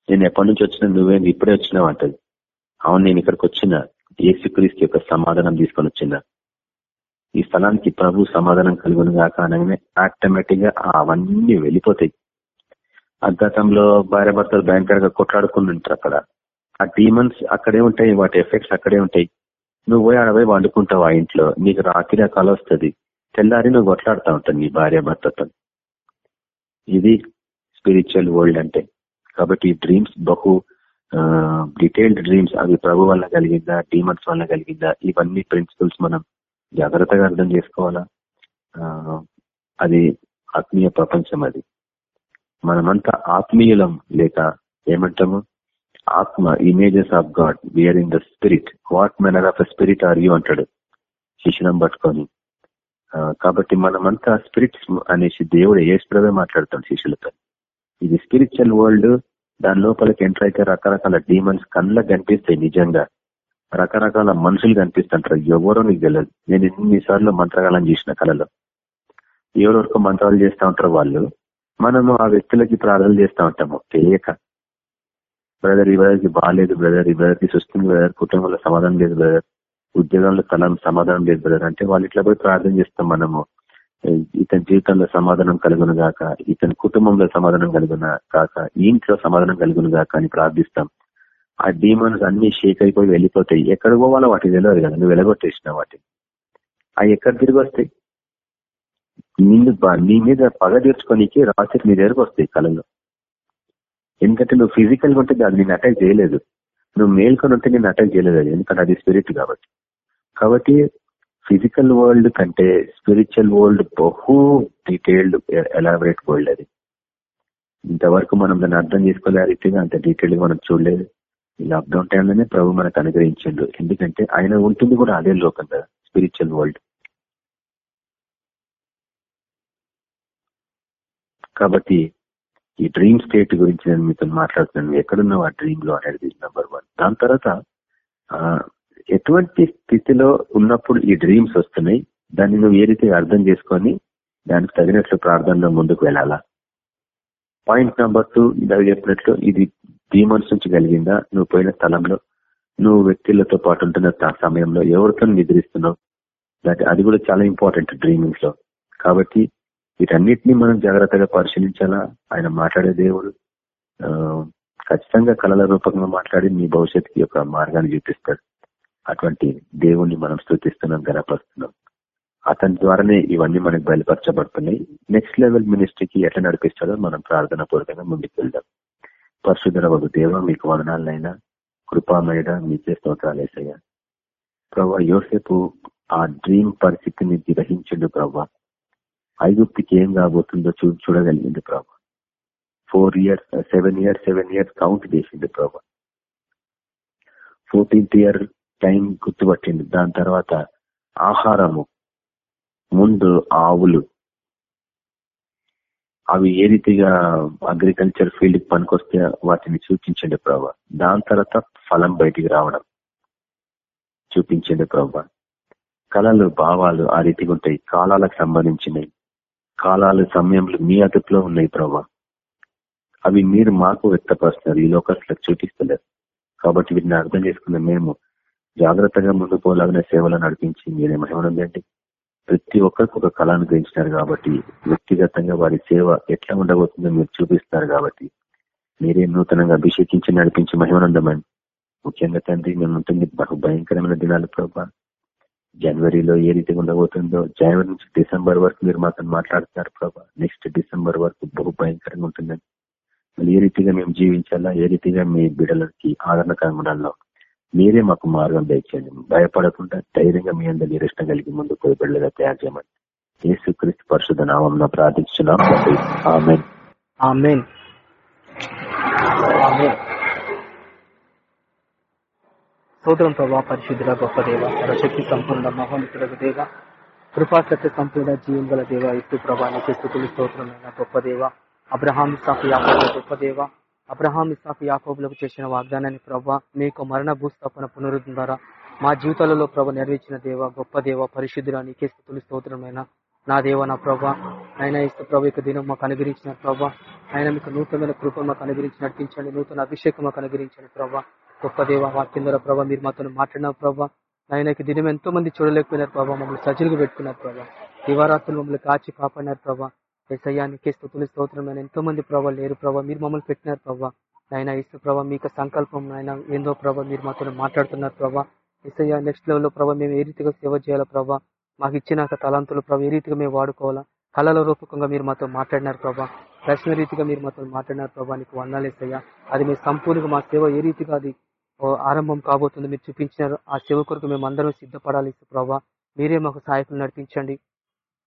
Speaker 3: నేను ఎప్పటి నుంచి వచ్చినా నువ్వేంది ఇప్పుడే వచ్చినావు అంటది. అవును నేను ఇక్కడికి వచ్చిన. ఏసుక్రీస్తు యొక్క సమాధానం తీసుకొని వచ్చిన. ఈ స్థలానికి ప్రభు సమాధానం కలుగును కాక అనగానే ఆటోమేటిక్గా అవన్నీ వెళ్ళిపోతాయి. ఆ గతంలో భార్య భర్తలు భయంకరంగా కొట్లాడుకుంటుంటారు అక్కడ. ఆ డీమన్స్ అక్కడే ఉంటాయి వాటి ఎఫెక్ట్స్ అక్కడే ఉంటాయి. నువ్వు పోయి ఆడపోయి వండుకుంటావు ఆ ఇంట్లో. నీకు రాత్రి కళ వస్తుంది. తెల్లారి నువ్వు కొట్లాడుతూ ఉంటావు నీ భార్య భర్తతో ఇది స్పిరిచువల్ వరల్డ్ అంటే. కాబట్టి డ్రీమ్స్ బహు డీటెయిల్డ్ డ్రీమ్స్ అవి ప్రభు వల్ల కలిగిందా డీమన్స్ వల్ల కలిగిందా? ఇవన్నీ ప్రిన్సిపల్స్ మనం జాగ్రత్తగా అర్థం చేసుకోవాలా? అది ఆత్మీయ ప్రపంచం అది. మనమంతా ఆత్మీయులం లేక ఏమంటాము? ఆత్మ images of God we're in the spirit what manner of spirit are you అంటాడు శిశునం పట్టుకొని. కాబట్టి మనమంతా స్పిరిట్స్ అనేసి దేవుడు ఏ స్ప్రవే మాట్లాడుతాడు శిష్యులతో. ఇది స్పిరిచువల్ వరల్డ్ దాని లోపలికి ఎంటర్ అయితే రకరకాల డీమన్స్ కళ్ళకు కనిపిస్తాయి నిజంగా. రకరకాల మనుషులు కనిపిస్తుంటారు. ఎవరో నీకు తెలియదు. నేను ఎన్నిసార్లు మంత్రగాలం చేసిన కళలో. ఎవరెవరికో మంత్రాలు చేస్తూ ఉంటారు వాళ్ళు. మనము ఆ వ్యక్తులకి ప్రార్థన చేస్తూ ఉంటాము. తెలియక బ్రదర్ ఈ బ్రదర్కి బాగాలేదు బ్రదర్ ఈ బ్రదర్కి సుస్థింది బ్రదర్ కుటుంబంలో సమాధానం లేదు బ్రదర్ ఉద్యోగంలో స్థలం సమాధానం లేదు బ్రదర్ అంటే వాళ్ళు ఇట్లా పోయి ప్రార్థన చేస్తాం మనము. ఇతని జీవితంలో సమాధానం కలుగును గాక ఇతని కుటుంబంలో సమాధానం కలుగున కాక ఇంట్లో సమాధానం కలుగును గాక అని ప్రార్థిస్తాం. ఆ డీమన్స్ అన్ని షేక్ అయిపోయి వెళ్ళిపోతాయి. ఎక్కడ పోవాలో వాటికి తెలియదు కదా నువ్వు వెలగొట్టేసిన వాటిని. అవి ఎక్కడ తిరిగి వస్తాయి? నిన్ను నీ మీద పగ తీర్చుకోనికి రాత్రి నీ దగ్గరకు వస్తాయి కళలో. ఎందుకంటే నువ్వు ఫిజికల్గా ఉంటే అది నేను అటాక్ చేయలేదు. నువ్వు మేల్కొని ఉంటే నేను అటాక్ చేయలేదు అది ఎందుకంటే అది స్పిరిట్ కాబట్టి. కాబట్టి ఫిజికల్ వరల్డ్ కంటే స్పిరిచువల్ వరల్డ్ బహు డీటెయిల్డ్ ఎలాబరేట్ వరల్డ్ అది. ఇంతవరకు మనం దాన్ని అర్థం చేసుకోలే రీతిగా అంత డీటెయిల్గా మనం చూడలేదు. ఈ లాక్డౌన్ టైంలోనే ప్రభు మనకు అనుగ్రహించండు. ఎందుకంటే ఆయన ఉంటుంది కూడా అదే లోకం కదా స్పిరిచువల్ వరల్డ్ కాబట్టి ఈ డ్రీమ్ స్టేట్ గురించి నేను మీతో మాట్లాడుతున్నాను. ఎక్కడున్నావు? ఆ డ్రీమ్లో అనేది నెంబర్ వన్ దాని తర్వాత ఎటువంటి స్థితిలో ఉన్నప్పుడు ఈ డ్రీమ్స్ వస్తున్నాయి? దాన్ని నువ్వు ఏ రీతిగా అర్థం చేసుకొని దానికి తగినట్లు ప్రార్థనలో ముందుకు వెళ్ళాలా? పాయింట్ నెంబర్ టూ ఇందాక చెప్పినట్లు ఇది డీమన్స్ నుంచి కలిగిందా? నువ్వు పోయిన స్థలంలో నువ్వు వ్యక్తులతో పాటు ఉంటున్న సమయంలో ఎవరితో నిద్రిస్తున్నావు? అది కూడా చాలా ఇంపార్టెంట్ డ్రీమింగ్స్లో. కాబట్టి వీటన్నిటిని మనం జాగ్రత్తగా పరిశీలించాలా? ఆయన మాట్లాడే దేవుడు ఖచ్చితంగా కళల రూపంగా మాట్లాడి మీ భవిష్యత్తుకి యొక్క మార్గాన్ని చూపిస్తాడు. అటువంటి దేవుణ్ణి మనం స్థుతిస్తున్నాం గనపరుస్తున్నాం అతని ద్వారానే ఇవన్నీ మనకు బయలుపరచబడుతున్నాయి. నెక్స్ట్ లెవెల్ మినిస్ట్రీకి ఎట్లా నడిపిస్తాడో మనం ప్రార్థన పూర్వకంగా ముందుకు వెళ్దాం. పరశుధర ఒక దేవ మీకు వదనాలనైనా కృపామయడ మీకే స్తోత్రాలేసయ్యా ప్రభా యోసేపు ఆ డ్రీమ్ పరిస్థితిని గ్రహించండు ప్రభా. ఐగుప్తికి ఏం కాబోతుందో చూ చూడగలిగింది ప్రభా. Four years seven years seven years count చేసింది ప్రభా. ఫోర్టీన్త్ ఇయర్ టైం గుర్తుపట్టింది. దాని తర్వాత ఆహారము ముందు ఆవులు. అవి ఏ రీతిగా అగ్రికల్చర్ ఫీల్డ్ పనికొస్తే వాటిని సూచించండి ప్రభా. దాని తర్వాత ఫలం బయటికి రావడం చూపించండి ప్రభా. కళలు భావాలు ఆ రీతిగా ఉంటాయి. కాలాలకు సంబంధించినవి. కాలాలు సమయంలో మీ అదుపులో ఉన్నాయి ప్రభా. అవి మీరు మాకు వ్యక్తపరుస్తున్నారు. ఈ లోకస్లకు చూపిస్తలేరు. కాబట్టి వీటిని అర్థం చేసుకున్న మేము జాగ్రత్తగా ముందు పోలాగిన సేవలు నడిపించి మీరే మహిమనుందండి. ప్రతి ఒక్కరికి ఒక కళ అనుగ్రహించినారు కాబట్టి వ్యక్తిగతంగా వారి సేవ ఎట్లా ఉండబోతుందో మీరు చూపిస్తారు కాబట్టి మీరే నూతనంగా అభిషేకించి నడిపించి మహిమనందమని. ముఖ్యంగా తండ్రి మేము ఉంటుంది బహు భయంకరమైన దినాలు ప్రభా. జనవరిలో ఏ రీతిగా ఉండబోతుందో జనవరి నుంచి డిసెంబర్ వరకు మీరు మాతో మాట్లాడుతున్నారు ప్రభా. నెక్స్ట్ డిసెంబర్ వరకు బహు భయంకరంగా ఉంటుందని మళ్ళీ ఏ రీతిగా మేము జీవించాలా ఏ రీతిగా మీ బిడ్డలకి ఆదరణకరంగా ఉండాలో మీరే మాకు మార్గం దయచేయండి. భయపడకుండా ధైర్యంగా మీ అందరి నిరక్షణ కలిగి ముందు పోయి బిడ్డలుగా తయారు చేయమని యేసుక్రీస్తు పరిశుద్ధ నామం ప్రార్థించున్నాం
Speaker 1: స్తోత్రం ప్రభా పరిశుద్ధుల గొప్ప దేవ సర్వశక్తి సంపూర్ణ మహోన్నతులకు దేవ కృపాశక్తి సంపూర్ణ జీవం గల దేవ ఇప్పుడు ప్రభా నీకు స్తోత్రమైన గొప్ప దేవ అబ్రహాం ఇసాఫ్ యాకోబుల గొప్ప దేవ అబ్రహాం ఇసాఫ్ యాకోబులకు చేసిన వాగ్దానాన్ని ప్రభా మీకు మరణ భూస్థాపన పునరుద్ధరణ ద్వారా మా జీవితాలలో ప్రభ నెరవేర్చిన దేవ గొప్ప దేవ పరిశుద్ధుల నీకే స్థుతులు స్తోత్రమైన నా దేవ నా ప్రభా ఆయన ఇస్తూ ప్రభు యొక్క దినం మాకు అనుగ్రహించిన ప్రభా ఆయన మీకు నూతనమైన కృప మాకు అనుగ్రహించి నడిపించండి నూతన అభిషేకం మాకు అనుగ్రహించండి ప్రభా గొప్ప దేవ వాక్యం ద్వారా ప్రభావ మీరు మాతో మాట్లాడిన ప్రభావ నాయనకి దినం ఎంతో మంది చూడలేకపోయినారు ప్రభావ మమ్మల్ని సజ్జలుగా పెట్టుకున్నారు ప్రభావ దివారాత్రులు మమ్మల్ని కాచి కాపాడినారు ప్రభావ ఎసయ్యానికి స్థుతులు స్తోత్రమైన ఎంతో మంది ప్రభావ లేరు ప్రభావ మీరు మమ్మల్ని పెట్టినారు ప్రభావ ఆయన ఇసు ప్రభావ మీకు సంకల్పం ఆయన ఏందో ప్రభావ మీరు మాతో మాట్లాడుతున్నారు ప్రభావ ఎసయ్యా నెక్స్ట్ లెవెల్లో ప్రభావ మేము ఏ రీతిగా సేవ చేయాలో ప్రభావ మాకు ఇచ్చిన తలాంతులు ప్రభావ ఏ రీతిగా మేము వాడుకోవాలా? కళల రూపకంగా మీరు మాతో మాట్లాడినారు ప్రభా. ప్రశ్న రీతిగా మీరు మాతో మాట్లాడినారు ప్రభా నీకు వందాలేసయ్యా అది మీ సంపూర్ణంగా మా సేవ ఏ రీతిగా అది ఆరంభం కాబోతుంది. మీరు చూపించినారు ఆ సేవ కొరకు మేము అందరం సిద్ధపడాలి. ప్రభా మీరే మాకు సహాయకులు నడిపించండి.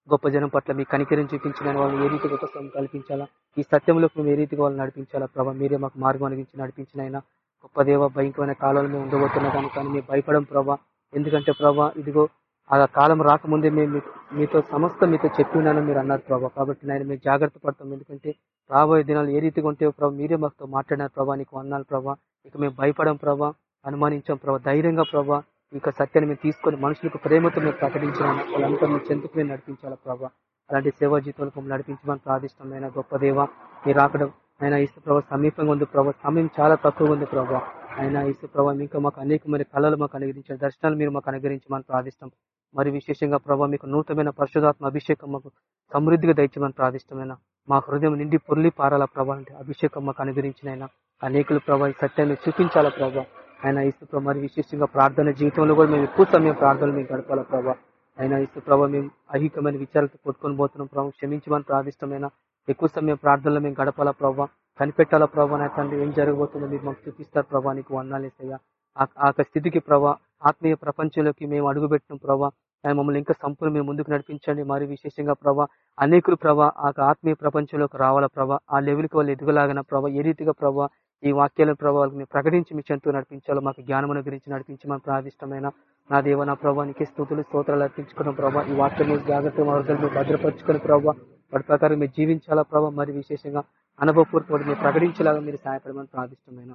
Speaker 1: గొప్ప జనం పట్ల మీ కనికరిని చూపించిన వాళ్ళని ఏ రీతి గొప్ప కల్పించాలా? ఈ సత్యంలో మేము ఏ రీతిగా వాళ్ళని నడిపించాలా? ప్రభావ మీరే మాకు మార్గం అనిపించి నడిపించిన అయినా గొప్ప దేవ భయంకరమైన కాలంలో మేము ఉండబోతున్నా. కానీ కానీ మేము భయపడం ప్రభా ఎందుకంటే ప్రభా ఇదిగో ఆ కాలం రాకముందే మేము మీ- మీతో సమస్త మీతో చెప్పినాను మీరు అన్నారు ప్రభా. కాబట్టి నేను మేము జాగ్రత్త పడతాం. ఎందుకంటే రాబోయే దినాలు ఏ రీతిగా ఉంటే ప్రభావ మీరే మాతో మాట్లాడినారు ప్రభా నీకు అన్నాను ప్రభా. ఇక మేము భయపడం ప్రభా అనుమానించాం ప్రభా. ధైర్యంగా ప్రభా ఇక సత్యాన్ని మేము తీసుకొని మనుషులకు ప్రేమతో మేము ప్రకటించిన వాళ్ళంతా మీ చెందుకు మేము నడిపించాలా ప్రభా. అలాంటి సేవా జీవితంలో నడిపించమని నడిపించమని అయినా గొప్ప దేవ. మీరు అక్కడ ఆయన ఇసు ప్రభావ సమీపంగా ఉంది ప్రభావ సమయం చాలా తక్కువగా ఉంది ప్రభావ ఆయన ఇసు ప్రభావం ఇంకా మాకు అనేకమైన కళలు మాకు అనుగ్రహించారు. దర్శనాలు మీరు మాకు అనుగ్రహించమని ప్రార్థిస్తాం. మరి విశేషంగా ప్రభావ మీకు నూతనమైన పరిశుధాత్మ అభిషేకం మాకు సమృద్ధిగా దయచమని ప్రార్థిష్టమైన మా హృదయం నిండి పొర్లి పారాల ప్రభా అంటే అభిషేకం మాకు అనుగ్రహించిన ఆయన అనేకులు ప్రభా ఈ సత్యాన్ని చూపించాలా ప్రభా? ఆయన ఇసు ప్రభా మరి విశేషంగా ప్రార్థన జీవితంలో కూడా మేము ఎక్కువ సమయం ప్రార్థనలు మేము గడపాలా ప్రభా? ఆయన ఇసు ప్రభా మేము అహికమైన విచారాలతో కొట్టుకొని పోతున్నాం ప్రభావ క్షమించమని ప్రార్థిష్టమైన ఎక్కువ సమయం ప్రార్థనలో మేము గడపాలా ప్రభావ కనిపెట్టాలా ప్రభావ నా తండ్రి ఏం జరగబోతుందో మీరు మాకు చూపిస్తారు ప్రభా నీకు వందాలేసయ్యా ఆ ఆ స్థితికి ప్రభా ఆత్మీయ ప్రపంచంలోకి మేము అడుగుపెట్టిన ప్రభా. ఆయన మమ్మల్ని ఇంకా సంపూర్ణ మేము ముందుకు నడిపించండి. మరి విశేషంగా ప్రభా అనేకులు ప్రభా ఆ ఆత్మీయ ప్రపంచంలోకి రావాల ప్రభా? ఆ లెవెల్కి వాళ్ళు ఎదుగులాగిన ప్రభా? ఏ రీతిగా ప్రభా ఈ వాక్యాలను ప్రభావాలకు మేము ప్రకటించి మీ చెంతూ నడిపించాలో మాకు జ్ఞానమును గురించి నడిపించమని ప్రావిష్టమైన నా దేవ నా ప్రభానికి స్థుతులు స్తోత్రాలు అర్పించుకున్న ప్రభా. ఈ వాక్యం జాగ్రత్త జాగ్రత్తగా మా హృదయాలు మీరు భద్రపరుచుకుని ప్రభా వాటి ప్రకారం మీరు జీవించాలా ప్రభా? మరి విశేషంగా అనుభవపూర్వక మీరు ప్రకటించేలాగా మీరు సహాయపడమని ప్రావిష్టమైన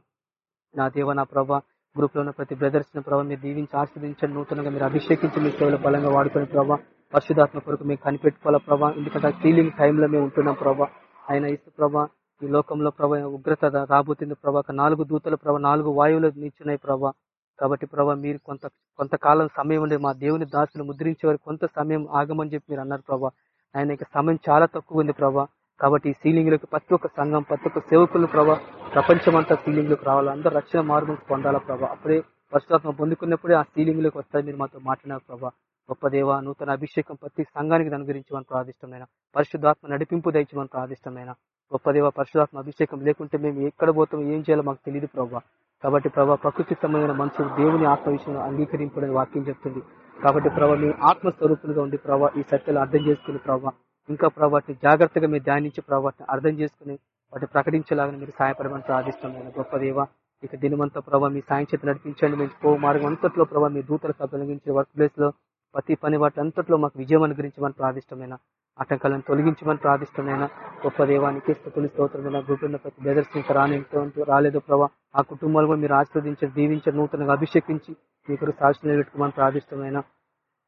Speaker 1: నా దేవ నా ప్రభా గ్రూప్లో ఉన్న ప్రతి బ్రదర్స్ ప్రభావ మీరు దీవించి ఆశీర్దించండి నూతనంగా మీరు అభిషేకించి మీ సేవలు బలంగా వాడుకుని ప్రభావ పరిశుధాత్మ కొరకు మేము కనిపెట్టుకోవాలా ప్రభావ ఎందుకంటే సీలింగ్ టైంలో మేము ఉంటున్నాం ప్రభావ ఆయన ఇసు ప్రభా ఈ లోకంలో ప్రభా ఉగ్రత రాబోతుంది ప్రభా. నాలుగు దూతల ప్రభా నాలుగు వాయువులు నిల్చున్నాయి ప్రభా. కాబట్టి ప్రభా మీరు కొంత కొంతకాలం సమయం ఉండే మా దేవుని దాసులు ముద్రించే వారు కొంత సమయం ఆగమని చెప్పి మీరు అన్నారు ప్రభా. ఆయన ఇక సమయం చాలా తక్కువ ఉంది ప్రభా. కాబట్టి ఈ సీలింగ్లోకి ప్రతి ఒక్క సంఘం ప్రతి ఒక్క సేవకులు ప్రభా ప్రపంచమంతా సీలింగ్లోకి రావాలి. అందరూ రక్షణ మార్గం పొందాలా ప్రభా. అప్పుడే పరిశుభాత్మ పొందుకున్నప్పుడే ఆ సీలింగ్లోకి వస్తాయి మీరు మాతో మాట్లాడారు ప్రభా. గొప్ప దేవ నూతన అభిషేకం ప్రతి సంఘానికి అనుగ్రహించమని ప్రార్థిష్టమైన పరిశుద్ధాత్మ నడిపింపు దయచమని ప్రార్థిష్టమైన గొప్ప దేవ పరిశుధాత్మ అభిషేకం లేకుంటే మేము ఎక్కడ పోతాం ఏం చేయాలో మాకు తెలియదు ప్రభా. కాబట్టి ప్రభా ప్రకృతి సంబంధమైన మనుషులు దేవుని ఆత్మ విషయంలో అంగీకరింపడని వాక్యం చెప్తుంది. కాబట్టి ప్రభా మీ ఆత్మ స్వరూపులుగా ఉండి ప్రభా ఈ సత్యాలు అర్థం చేసుకుని ప్రభా ఇంకా ప్రభా వాటిని జాగ్రత్తగా మీరు ధ్యానించి ప్రభా వాటిని అర్థం చేసుకుని వాటిని ప్రకటించేలాగా మీరు సహాయపడమని ప్రార్థిస్తున్నాను గొప్ప దేవ ఇక దినమంతా ప్రభావ మీ సాయం చేతి నడిపించండి. మేము పో మార్గం అంతట్లో ప్రభావ మీ దూతల తొలగించే వర్క్ ప్లేస్లో ప్రతి పని వాటి అంతట్లో మాకు విజయం అనుగ్రహించమని ప్రార్థిష్టమైన ఆటంకాలను తొలగించమని ప్రార్థిష్టమైన గొప్ప దేవానికి స్థుతులు స్తోత్రమైన గుడ్డున్న ప్రతి బ్రదర్స్ ఇంకా రానితో రాలేదు ప్రభావ ఆ కుటుంబాలు కూడా మీరు ఆస్వాదించి దీవించి నూతనంగా అభిషేకించి మీకు సాక్షి నిలబెట్టుకోమని ప్రార్థిష్టమైన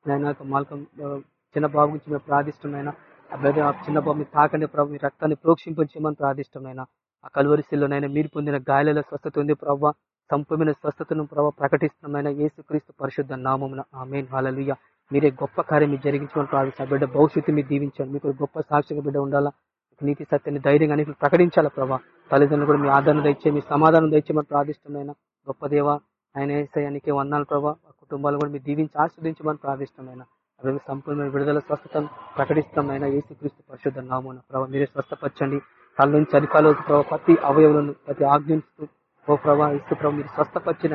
Speaker 1: నేను మాల్కం చిన్న బాబు గురించి మేము ప్రార్థిష్టమైన అబ్బాయి ఆ చిన్న బాబు తాకండి ప్రభు మీ రక్తాన్ని ప్రోక్షింపచేయమని ప్రార్థిష్టమైన ఆ కలువరిశిల్లోనైనా మీరు పొందిన గాయాలలో స్వస్థత ఉంది ప్రభావ సంపూర్ణ స్వస్థతను ప్రభావ ప్రకటిస్తున్నామైన యేసుక్రీస్తు పరిశుద్ధ నామమున. ఆమెన్. హాలలుయ మీరే గొప్ప కార్యం మీరు జరిగించమని ప్రార్థిస్తున్న బిడ్డ భవిష్యత్తు మీరు దీవించండి. మీకు గొప్ప సాక్షిగా బిడ్డ ఉండాలా. నీతి సత్యాన్ని ధైర్యంగా అనేకులు ప్రకటించాలా ప్రభా. తల్లిదండ్రులు కూడా మీ ఆదరణ దయచే మీ సమాధానం దయచేయమని ప్రార్థిష్టమైన గొప్ప దేవ ఆయన ఏసయానికి వందాలు ప్రభా. కుటుంబాలు కూడా మీరు దీవించి ఆస్వాదించమని ప్రార్థిష్టమైన అవి సంపూర్ణ విడుదల స్వస్థతను ప్రకటిస్తామైన యేసుక్రీస్తు పరిశుద్ధ నామూన ప్రభావ మీరే స్వస్థపరచండి. తల నుంచి అధికారులకు ప్రభావ ప్రతి అవయవులను ప్రతి ఆజ్ఞిస్తూ ఓ ప్రభా ఇస్తు ప్రభావ మీరు స్వస్థపరిచిన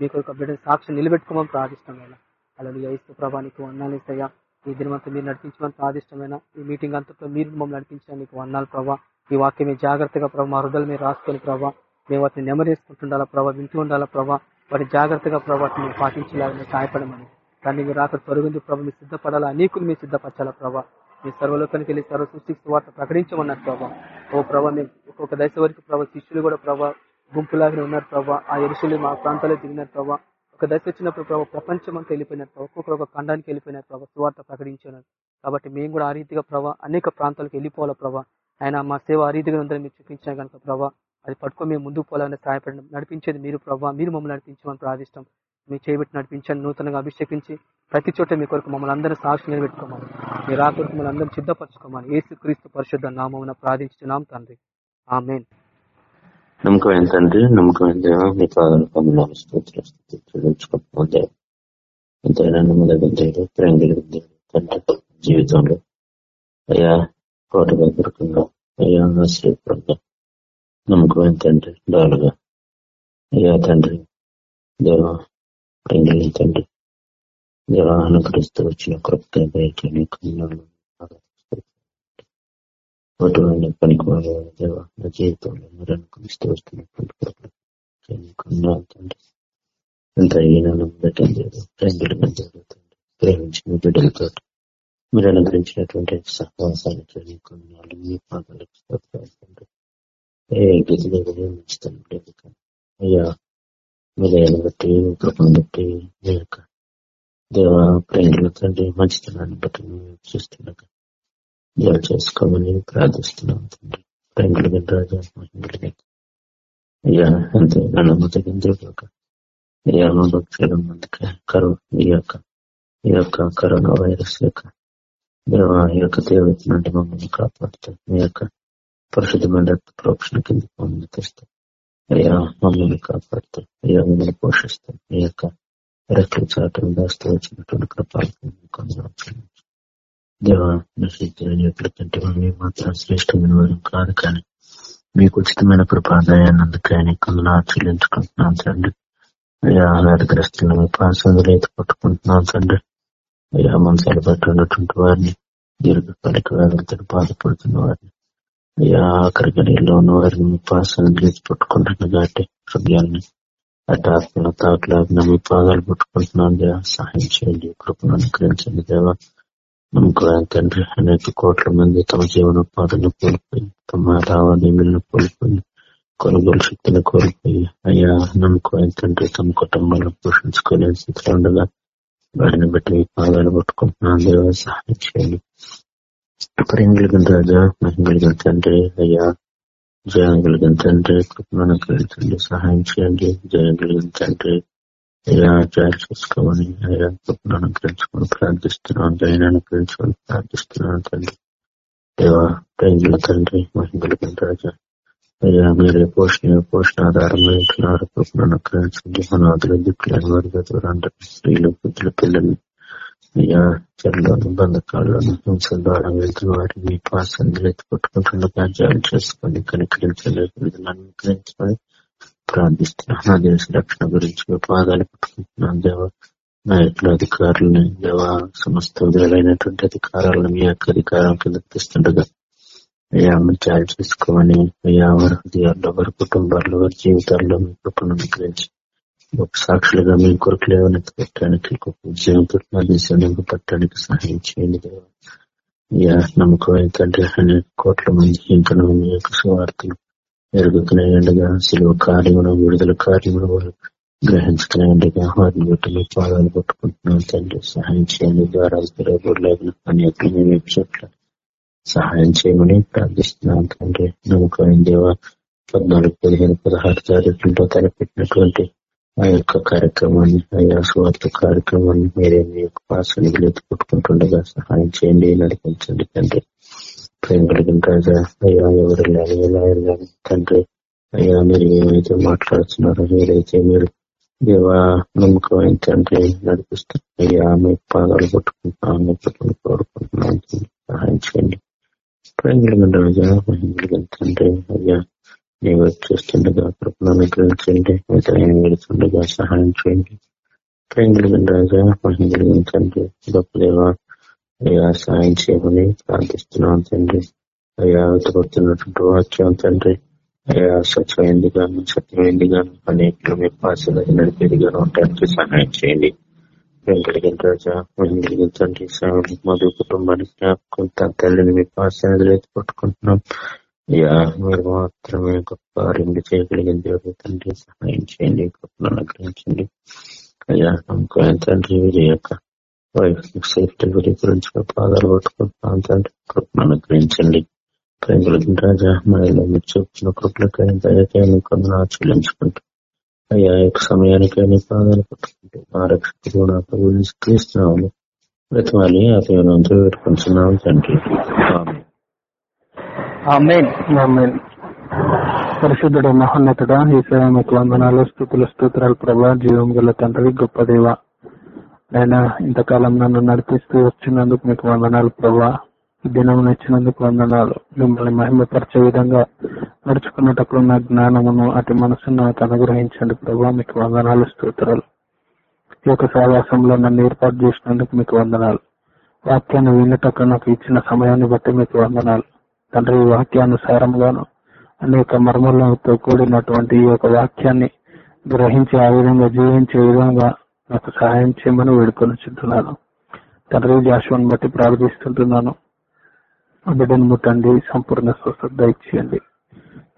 Speaker 1: మీకు ఒక బిడ్డ సాక్షి నిలబెట్టుకోమని ప్రార్థిష్టమైన. అలాగే ఇస్తు ప్రభా నీకు వందాలు ఇస్తాయా? ఈ దినమంతా మీరు నడిపించమని ప్రార్థిష్టమైన. ఈ మీటింగ్ అంతట్లో మీరు మమ్మల్ని నడిపించడానికి నీకు వందాలు ప్రభా. ఈ వాక్యం మీరు జాగ్రత్తగా ప్రభావ మా హృదయలు మీరు రాసుకొని ప్రభా మేము వాటిని నెమరేసుకుంటుండాలా ప్రభావ వింటూ ఉండాలా ప్రభా వాటి జాగ్రత్తగా ప్రభావ వాటిని సహాయపడమని. దాన్ని మీరు రాక త్వరగుంది ప్రభు మీరు సిద్ధపడాలా? అనేకులు మీరు సిద్ధపరచాలా ప్రభా? మీ సర్వలోకానికి వెళ్ళి సర్వ సృష్టికి వార్త ప్రకటించమన్నారు ప్రభా. ఓ ప్రభా మేము ఒక్కొక్క దశ వరకు ప్రభా శిష్యులు కూడా ప్రభా గుంపులాగానే ఉన్నారు ప్రభా. ఆ ఎరుషులు మా ప్రాంతాల్లో దిగినారు ప్రభా. ఒక దశ వచ్చినప్పుడు ప్రభావ ప్రపంచం అంతా వెళ్ళిపోయినారు ప్రభావ ఒక్కొక్కరు ఒక ఖండానికి వెళ్ళిపోయినారు ప్రభావ సువార్త ప్రకటించారు. కాబట్టి మేము కూడా ఆ రీతిగా ప్రభా అనేక ప్రాంతాలకు వెళ్ళిపోవాలా ప్రభా. ఆయన మా సేవ ఆ రీతిగా ఉందని మీరు చూపించిన కనుక ప్రభా అది పట్టుకొని మేము ముందుకు పోవాలని సహాయపడండి నడిపించేది మీరు ప్రభావ మీరు మమ్మల్ని నడిపించమని ప్రార్థిస్తాం. మీ చేయబెట్టి నడిపించండి నూతనంగా అభిషేకించి ప్రతి చోట మీ కొరకు మమ్మల్ని అందరూ సాక్షి నిలబెట్టుకోమని మీరు ఆ కొరకు మమ్మల్ని అందరం సిద్ధపరచుకోమని ఏసు క్రీస్తు పరిశుద్ధ నామమున ప్రార్థించున్నాం తండ్రి. ఆమెన్.
Speaker 3: నమ్మకమైన తండ్రి నమ్మకమైన దేవ మీ పాదాలు స్తోత్రం ఎంతైనా నమ్మదగిన దేవుడు ప్రేమ కలిగిన దేవుడు
Speaker 4: తండ్రి జీవితంలో అయ్యా కోటగా దొరకంగా అయ్యా ఆశ్రయపరంగా నమ్మకమైన తండ్రి డాలుగా అయ్యా తండ్రి దేవ ప్రేమించండి. తండ్రి క్రీస్తు వచ్చిన కృప్త బయట అటువంటి పనికి దేవ జీవితంలో మీరు అనుకరిస్తూ వస్తున్నటువంటి కృపలు తండ్రి ఎంత ఈనానం జరుగుతుంది ప్రేమించిన బిడ్డలతో మీరు అనుగ్రహించినటువంటి సహవాసాలు కొన్నాళ్ళు మీ పాదాలకు ఏ గతిలో ఉంచుతాను. అయ్యా మీ దయను బట్టి మీ కృపను బట్టి మీ యొక్క దేవ ప్రేంగుల తండ్రి మంచితనాన్ని బట్టి మేము చూస్తున్నాక దేవ చేసుకోమని ప్రార్థిస్తున్నాం తండ్రి. ప్రేంగుల రాజా మహిళలుగా అయ్యా అంతే నమ్మతగింద్రుగాక అయ్యా మా భక్తుల మందికి కరువు ఈ యొక్క ఈ యొక్క కరోనా వైరస్ యొక్క దేవ ఈ యొక్క దేవత నుండి మమ్మల్ని కాపాడుతూ మీ యొక్క పరిశుద్ధమైన రక్త ప్రోక్షణ కింద మమ్మల్ని తెస్తాం అయ్యా మమ్మల్ని కాపాడుతూ అయ్యా మిమ్మల్ని పోషిస్తూ మీ యొక్క రెక్కల చాటను దాస్తూ వచ్చినటువంటి కృపాలకు కొందరు మేము మాత్రం శ్రేష్టమైన వారు కాదు కానీ మీకు ఉచితమైన కృపాదాయాన్ని అందుకని కొందరు ఆచరించుకుంటున్నాం తండ్రి అయ్యా వ్యాధిగ్రస్తులను పాసందులు అయితే పట్టుకుంటున్నాం తండ్రి అయ్యా మనసాలు బట్టి ఉన్నటువంటి వారిని దీర్ఘకాలిక వ్యాధులతో బాధపడుతున్న వారిని అయ్యా ఆఖరి గడిలో ఉన్న వారిని పాసాన్ని పట్టుకుంటున్న కాబట్టి హృదయాన్ని అటు ఆత్మల తాకులాగిన మీ పాదాలు పట్టుకుంటున్నాను దేవా. సహాయం చేయండి కృపను అనుగ్రహించండి దేవా. నమ్మకం తండ్రి అనేక కోట్ల మంది తమ జీవనోపాధులను కోల్పోయి తమ లావాదేవీలను కోల్పోయి కొనుగోలు శక్తిని కోల్పోయి అయ్యా నమ్మకం తండ్రి తమ కుటుంబాలను పోషించుకోలేని స్థితిలో ఉండగా వారిని బట్టి పాదాలు పట్టుకుంటున్నాను దేవా. సహాయం చేయండి. ప్రేంగులిగిన రాజా మహిళగిన తండ్రి అయ్యా. జయంగులిగిన తండ్రి కృపను అనుగ్రహించండి సహాయం చేయండి. జయంగులిగిన తండ్రి అయ్యా జారి చేసుకోమని అయ్యా కృపణను అనుగ్రహించుకొని ప్రార్థిస్తున్నాను జయని అనుగ్రహించుకొని ప్రార్థిస్తున్నాను తండ్రి. దేవా ప్రేంగుల తండ్రి మహిళగిన రాజా. అయ్యా మీరే పోషణ పోషణ ఆధారంగా ఉంటున్నారు కృపను అనుగ్రహించండి అనాథులు దిక్కులేని వారిగా దూరంటే స్త్రీలు బుద్ధుల పిల్లలు అయ్యా చెల్లోను బంధకాలను హింసల ద్వారా వెళ్తున్న వారిని మీ పాసందులు ఎత్తి పట్టుకుంటుండగా జాయిన్ చేసుకొని కనికరించలేదు అనుగ్రహించమని ప్రార్థిస్తున్నాను. నా దేశ రక్షణ గురించి పాదాలు పట్టుకుంటున్నాను. దేవ నాయకులు యొక్క అధికారులని దేవ సమస్త విధాలైనటువంటి అధికారాలను మీ యొక్క అధికారం కింద తెస్తుండగా. అయ్యా మీరు జాయి చేసుకోమని అయ్యా వారి హృదయాల్లో వారి కుటుంబాల్లో వారి జీవితాల్లో మీ కృపను అనుగ్రహించి గొప్ప సాక్షులుగా మీ కొరకు లేవనెత్తి పెట్టడానికి గొప్ప జీవితం పెట్టడానికి పట్టడానికి సహాయం చేయండి దేవా. నమ్మకం ఏంటంటే అనేక కోట్ల మంది ఇంకా మీ యొక్క సువార్తలు ఎరుగుతున్నాయండగా. సిలువ కార్యమును విడుదల కార్యమును వారు గ్రహించుకునేందుగా వారిని బట్టి మీ పాదాలు పట్టుకుంటున్నాం తండ్రి. సహాయం చేయండి ద్వారా తిరగబడలేగిన అనేక మేము చోట్ల సహాయం చేయమని ప్రార్థిస్తున్నాం తండ్రి. నమ్మకం దేవ పద్నాలుగు పదిహేను పదహారు తారీఖులతో తలపెట్టినటువంటి ఆ యొక్క కార్యక్రమాన్ని ఆయా స్వార్థ కార్యక్రమాన్ని మీరే మీ యొక్క పాసని ఎత్తుకుంటుండగా సహాయం చేయండి నడిపించండి తండ్రి. ప్రేమ కలిగిన రాజా అయ్యా ఎవరు లేని ఎలా వెళ్ళాలి తండ్రి అయ్యా మీరు ఏమైతే మాట్లాడుతున్నారో మీరైతే మీరు దేవా నమ్మకమైన తండ్రి నడిపిస్తారు అయ్యా మీ పాదాలు పట్టుకుంటున్నాను పట్టుకుని కోరుకుంటున్నాను సహాయం చేయండి. ప్రేమ కలిగిన రాజా మహిళ తండ్రి అయ్యా నీవు చూస్తుండగా కృపను అనుగ్రహించండి మిగతాన్ని వెళుతుండగా సహాయం చేయండి ప్రేమ రాజా మహిళ కలిగిన తండ్రి గొప్ప దేవా అయ్యా సహాయం చేయమని ప్రార్థిస్తున్నాం తండ్రి. అయ్యా వెతపడుతున్నటువంటి వాక్యం తండ్రి. అయ్యా స్వచ్ఛమైంది గాను సత్యమైంది గాను అనేకలు మీ పాసలు నడిపేది గాను ఉండడానికి సహాయం చేయండి. వెంకటగిరి రాజా వెంకటగిరి తండ్రి మధు కుటుంబానికి జ్ఞాపకం తన తల్లిని మీ పాసనలు పట్టుకుంటున్నాం మీరు మాత్రమే గొప్ప రెండు చేయగలిగిన దేవుడు తండ్రి సహాయం చేయండి గొప్పను అనుగ్రహించండి. అయ్యా నమ్మకం తండ్రి వీరి యొక్క సేఫ్టీ వీరి గురించి పాదాలు పట్టుకుంటున్నాను తండ్రి కృపను అనుగ్రహించండి. ప్రేమలకి రాజా మనలో మీరు చూపుతున్న కృపలకై దయకైనా కొందరు ఆచరించుకుంటూ అయ్యా యొక్క సమయానికైనా పాదాలు పట్టుకుంటూ మా రక్షకుడు నా ప్రభుత్వం క్రీస్తున్నాము బ్రతమాలి. అతను పెట్టుకుంటున్నాం తండ్రి.
Speaker 2: పరిశుద్ధుడు మహోన్నతుడ ఈ మీకు వందనాలు స్థుతుల స్తోత్రాలు ప్రభా జీవం గల తండ్రి గొప్ప దేవ. నేను ఇంతకాలం నన్ను నడిపిస్తూ వచ్చినందుకు మీకు వందనాలు ప్రభా. దినం ఇచ్చినందుకు వందనాలు. మిమ్మల్ని మహిమపరిచే విధంగా నడుచుకున్నటప్పుడు నా జ్ఞానమును అటు మనసును నాకు అనుగ్రహించండి ప్రభా. మీకు వందనాలు స్తోత్రాలు. ఈ యొక్క సహవాసంలో నన్ను ఏర్పాటు చేసినందుకు మీకు వందనాలు. వాక్యాన్ని విన్నటకు నాకు ఇచ్చిన సమయాన్ని బట్టి మీకు వందనాలు. తండ్రి వాక్యానుసారముగాను వాక్యానుసారంగాను అనేక మర్మలతో కూడినటువంటి ఈ యొక్క వాక్యాన్ని గ్రహించి ఆ విధంగా జీవించే విధంగా నాకు సహాయం చేయమని వేడుకొని చుంటున్నాను. తండ్రి జాషువాన్ని బట్టి ప్రార్థిస్తుంటున్నాను. బిడ్డను ముట్టండి సంపూర్ణ స్వస్థత ఇచ్చేయండి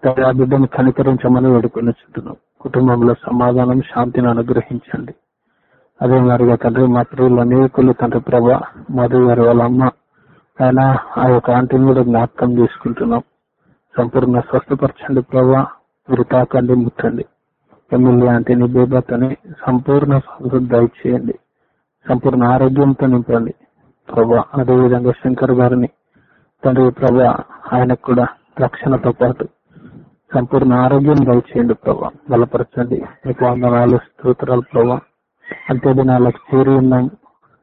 Speaker 2: తండ్రి ఆ బిడ్డను కనికరించమని వేడుకొని చుంటున్నాం కుటుంబంలో సమాధానం శాంతిని అనుగ్రహించండి. అదే మరిగా తండ్రి మా ప్రియులు అనేకులు తండ్రి ప్రభ మధు గారు వాళ్ళ అమ్మ ఆయన ఆ యొక్క ఆంటీని కూడా జ్ఞాపకం చేసుకుంటున్నాం. సంపూర్ణ స్వస్థపరచండి ప్రభా మీరు తాకండి ముట్టండి. ఎమ్మెల్యే ఆంటీని బేబతని సంపూర్ణ స్వస్థత దయచేయండి. సంపూర్ణ ఆరోగ్యంతో నింపండి. ప్రభా అదేవిధంగా శంకర్ గారిని తండ్రి ప్రభా ఆయనకు కూడా రక్షణతో పాటు సంపూర్ణ ఆరోగ్యం దయచేయండి ప్రభా. బలపరచండి. మీకు వందనాలు స్తోత్రాలు ప్రభా. అంతే దినాలకు చేరి ఉన్నాం.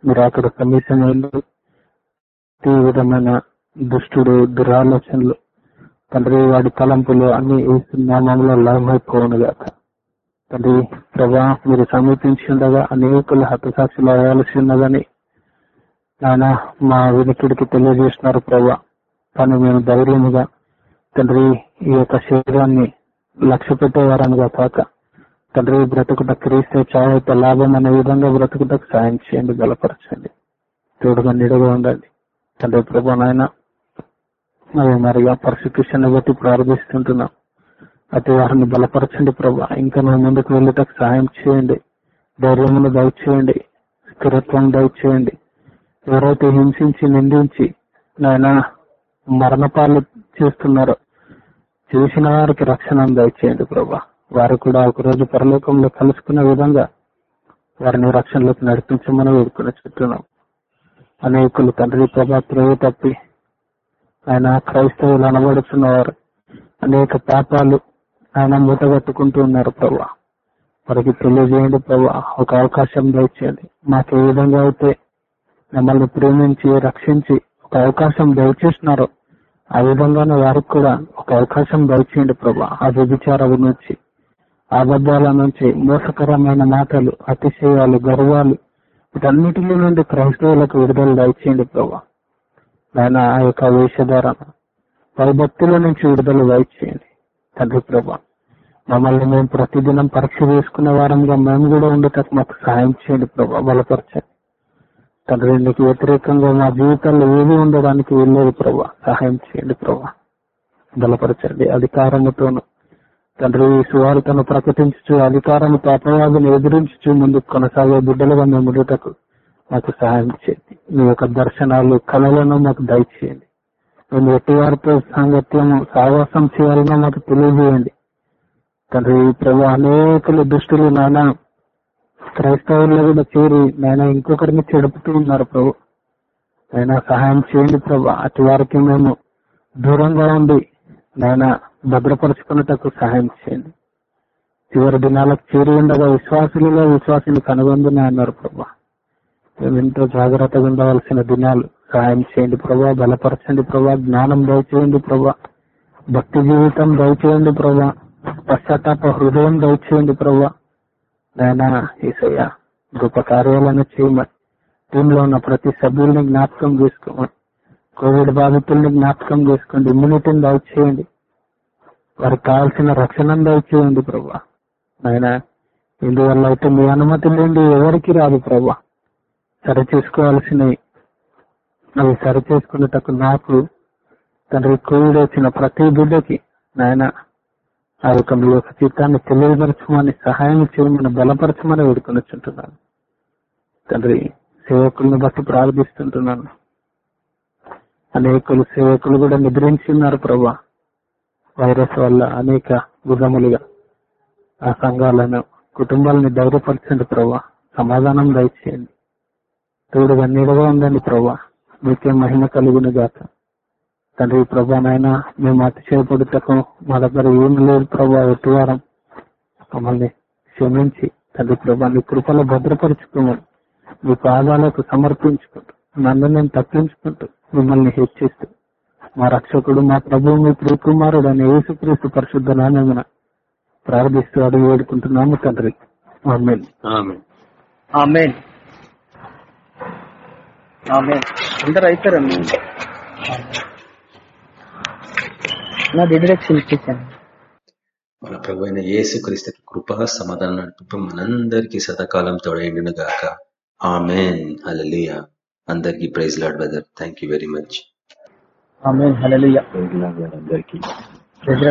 Speaker 2: మీరు అక్కడ సమీపంలో ఈ విధమైన దుష్టుడు దురాలోచనలు తండ్రి వాడి తలంపులు అన్ని నామంలో లయమైపోవును గాక తండ్రి ప్రభా మీరు సమీపించి ఉండగా అనేకులు హతసాక్షులు అవ్వాల్సి ఉన్నదని నాయన మా వినికిడికి తెలియజేస్తున్నారు ప్రభా. కానీ మేము ధైర్యముగా తండ్రి ఈ యొక్క శరీరాన్ని లక్ష్య పెట్టేవారనుగా కాక తండ్రి బ్రతుకుట క్రీస్తే చావైతే లాభం అనే విధంగా బ్రతుకుటకు సాయం చేయండి బలపరచండి. తోడుగా నిడగా ఉండండి. తండ్రి ప్రభా నాయన. మరి మరిగా పర్సిక్యూషన్ బట్టి ప్రార్థిస్తుంటున్నాం. అటు వారిని బలపరచండి ప్రభా. ఇంకా నువ్వు ముందుకు వెళ్ళేటకు సహాయం చేయండి. ధైర్యమును దయచేయండి స్థిరత్వం దయచేయండి ఎవరైతే హింసించి నిందించి నాయన మరణపాలు చేస్తున్నారో చేసిన వారికి రక్షణ దయచేయండి ప్రభా. వారు కూడా ఒక రోజు పరలోకంలో కలుసుకునే విధంగా వారిని రక్షణలోకి నడిపించమని వేడుకొని చుట్టున్నాం అనేకులు తండ్రి ప్రభా ప్రేమ తప్పి. ఆయన క్రైస్తవులు అనబడుతున్నవారు అనేక పాపాలు ఆయన మూటగట్టుకుంటూ ఉన్నారు ప్రభా. వారికి తెలియజేయండి ప్రభా. ఒక అవకాశం దయచేయండి. మాకు ఏ విధంగా అయితే మిమ్మల్ని ప్రేమించి రక్షించి ఒక అవకాశం దయచేస్తున్నారో ఆ విధంగానే వారికి కూడా ఒక అవకాశం దయచేయండి ప్రభా. ఆ వ్యభిచారం నుంచి అబద్ధాల నుంచి మోసకరమైన మాటలు అతిశయాలు గర్వాలు వీటన్నిటిలో నుండి క్రైస్తవులకు విడుదల దయచేయండి ప్రభా. నాయన ఆ యొక్క వేషధారణ. భయభక్తుల నుంచి విడుదల దయచేయండి. తండ్రి ప్రభా మమ్మల్ని మేము ప్రతిదినం పరీక్ష వేసుకున్న వారంగా మేము కూడా ఉండటం మాకు సహాయం చేయండి ప్రభా బలపరచండి. తండ్రి నీకు వ్యతిరేకంగా మా జీవితంలో ఏది ఉండడానికి వెళ్ళేది ప్రభా. సహాయం చేయండి ప్రభా. బలపరచండి. అధికారముతోనూ తండ్రి సువార్తను ప్రకటించు అధికారంతో అపవాదిని ఎదిరించు ముందుకు కొనసాగే బిడ్డలుగా మేము ఉండటకు మాకు సహాయం చేయండి. మీ యొక్క దర్శనాలు కళలను మాకు దయచేయండి. మేము ఎట్టివారితో సాంగత్యం సాంగత్యము సావాసం చేయాలనో మాకు తెలియజేయండి. తండ్రి ప్రభు అనేకలు దుష్టులు నానా. క్రైస్తవుల్లో కూడా చేరి నాయన ఇంకొకరిని చెడుపుతూ ఉన్నారు ప్రభు. ఆయన సహాయం చేయండి ప్రభు. అటు వారికి మేము దూరంగా ఉండి నాయన భద్రపరుచుకున్నటకు సహాయం చేయండి. చివరి దినాలకు చేరి ఉండగా విశ్వాసులుగా విశ్వాసులు కనుగొందని అన్నారు ప్రభా. మేము ఎంతో జాగ్రత్తగా ఉండవలసిన దినాలు సహాయం చేయండి ప్రభా బలపరచండి ప్రభా జ్ఞానం దయచేయండి ప్రభా భక్తి జీవితం దయచేయండి ప్రభా పశ్చాత్తాప హృదయం దయచేయండి ప్రభా. నాయనా ఈసయ్య గొప్ప కార్యాలను చేయమని టీంలో ఉన్న ప్రతి సభ్యుల్ని జ్ఞాపకం చేసుకోమని కోవిడ్ బాధితుల్ని జ్ఞాపకం చేసుకోండి ఇమ్యూనిటీని దయచేయండి వారికి కావాల్సిన రక్షణను దయచేయండి ప్రభా. నాయన ఇందువల్ల అయితే మీ అనుమతి లేండి ఎవరికి రాదు ప్రభా. సరి చేసుకోవాల్సినవి అవి సరి చేసుకునేటకు నాకు తండ్రి కోవిడ్ వచ్చిన ప్రతి బిడ్డకి నాయన ఆ యొక్క మీ యొక్క చిత్తాన్ని తెలియపరచమని సహాయం చేయమని బలపరచమని వేడుకొనిచుంటున్నాను. తండ్రి సేవకులను బట్టి ప్రార్థిస్తుంటున్నాను. అనేకులు సేవకులు కూడా నిద్రించి ఉన్నారు ప్రభా. వైరస్ వల్ల అనేక విధములుగా ఆ సంఘాలను కుటుంబాలని ధైర్యపరచండి ప్రభా. సమాధానం దయచేయండి. తోడుగా నీడగా ఉందండి ప్రభా. మీకే మహిమ కలుగును గాక. తండ్రి ప్రభా నాయన మేము అతిశయపడుటకు మా దగ్గర ఏమి లేదు ప్రభా. ఎటువారం మమ్మల్ని క్షమించి తండ్రి ప్రభా నీ కృపలో భద్రపరుచుకోమని మీ పాదాలకు సమర్పించుకుంటూ నన్ను నేను తప్పించుకుంటూ మిమ్మల్ని హెచ్చిస్తూ మా రక్షకుడు మా ప్రభువు మీ ప్రియకుమారుడు అనే యేసుక్రీస్తు పరిశుద్ధ నామమున ప్రార్థిస్తూ అడుగు వేడుకుంటున్నాము తండ్రి. ఆమేన్.
Speaker 5: ఆమె
Speaker 1: ఆమెన్. ఆమెన్. అందరు అవుతారండి నా డిడక్షన్ ఇచ్చేసాను
Speaker 5: మన ప్రభు అయిన యేసు క్రీస్తుకి కృప సమాధానం నడిపి మనందరికీ సదాకాలం తోడైండును గాక ఆమెన్. హల్లెలూయా. అందరికీ praise Lord brother thank very much
Speaker 1: amen hallelujah
Speaker 5: praise Lord అందరికీ
Speaker 1: ప్రజల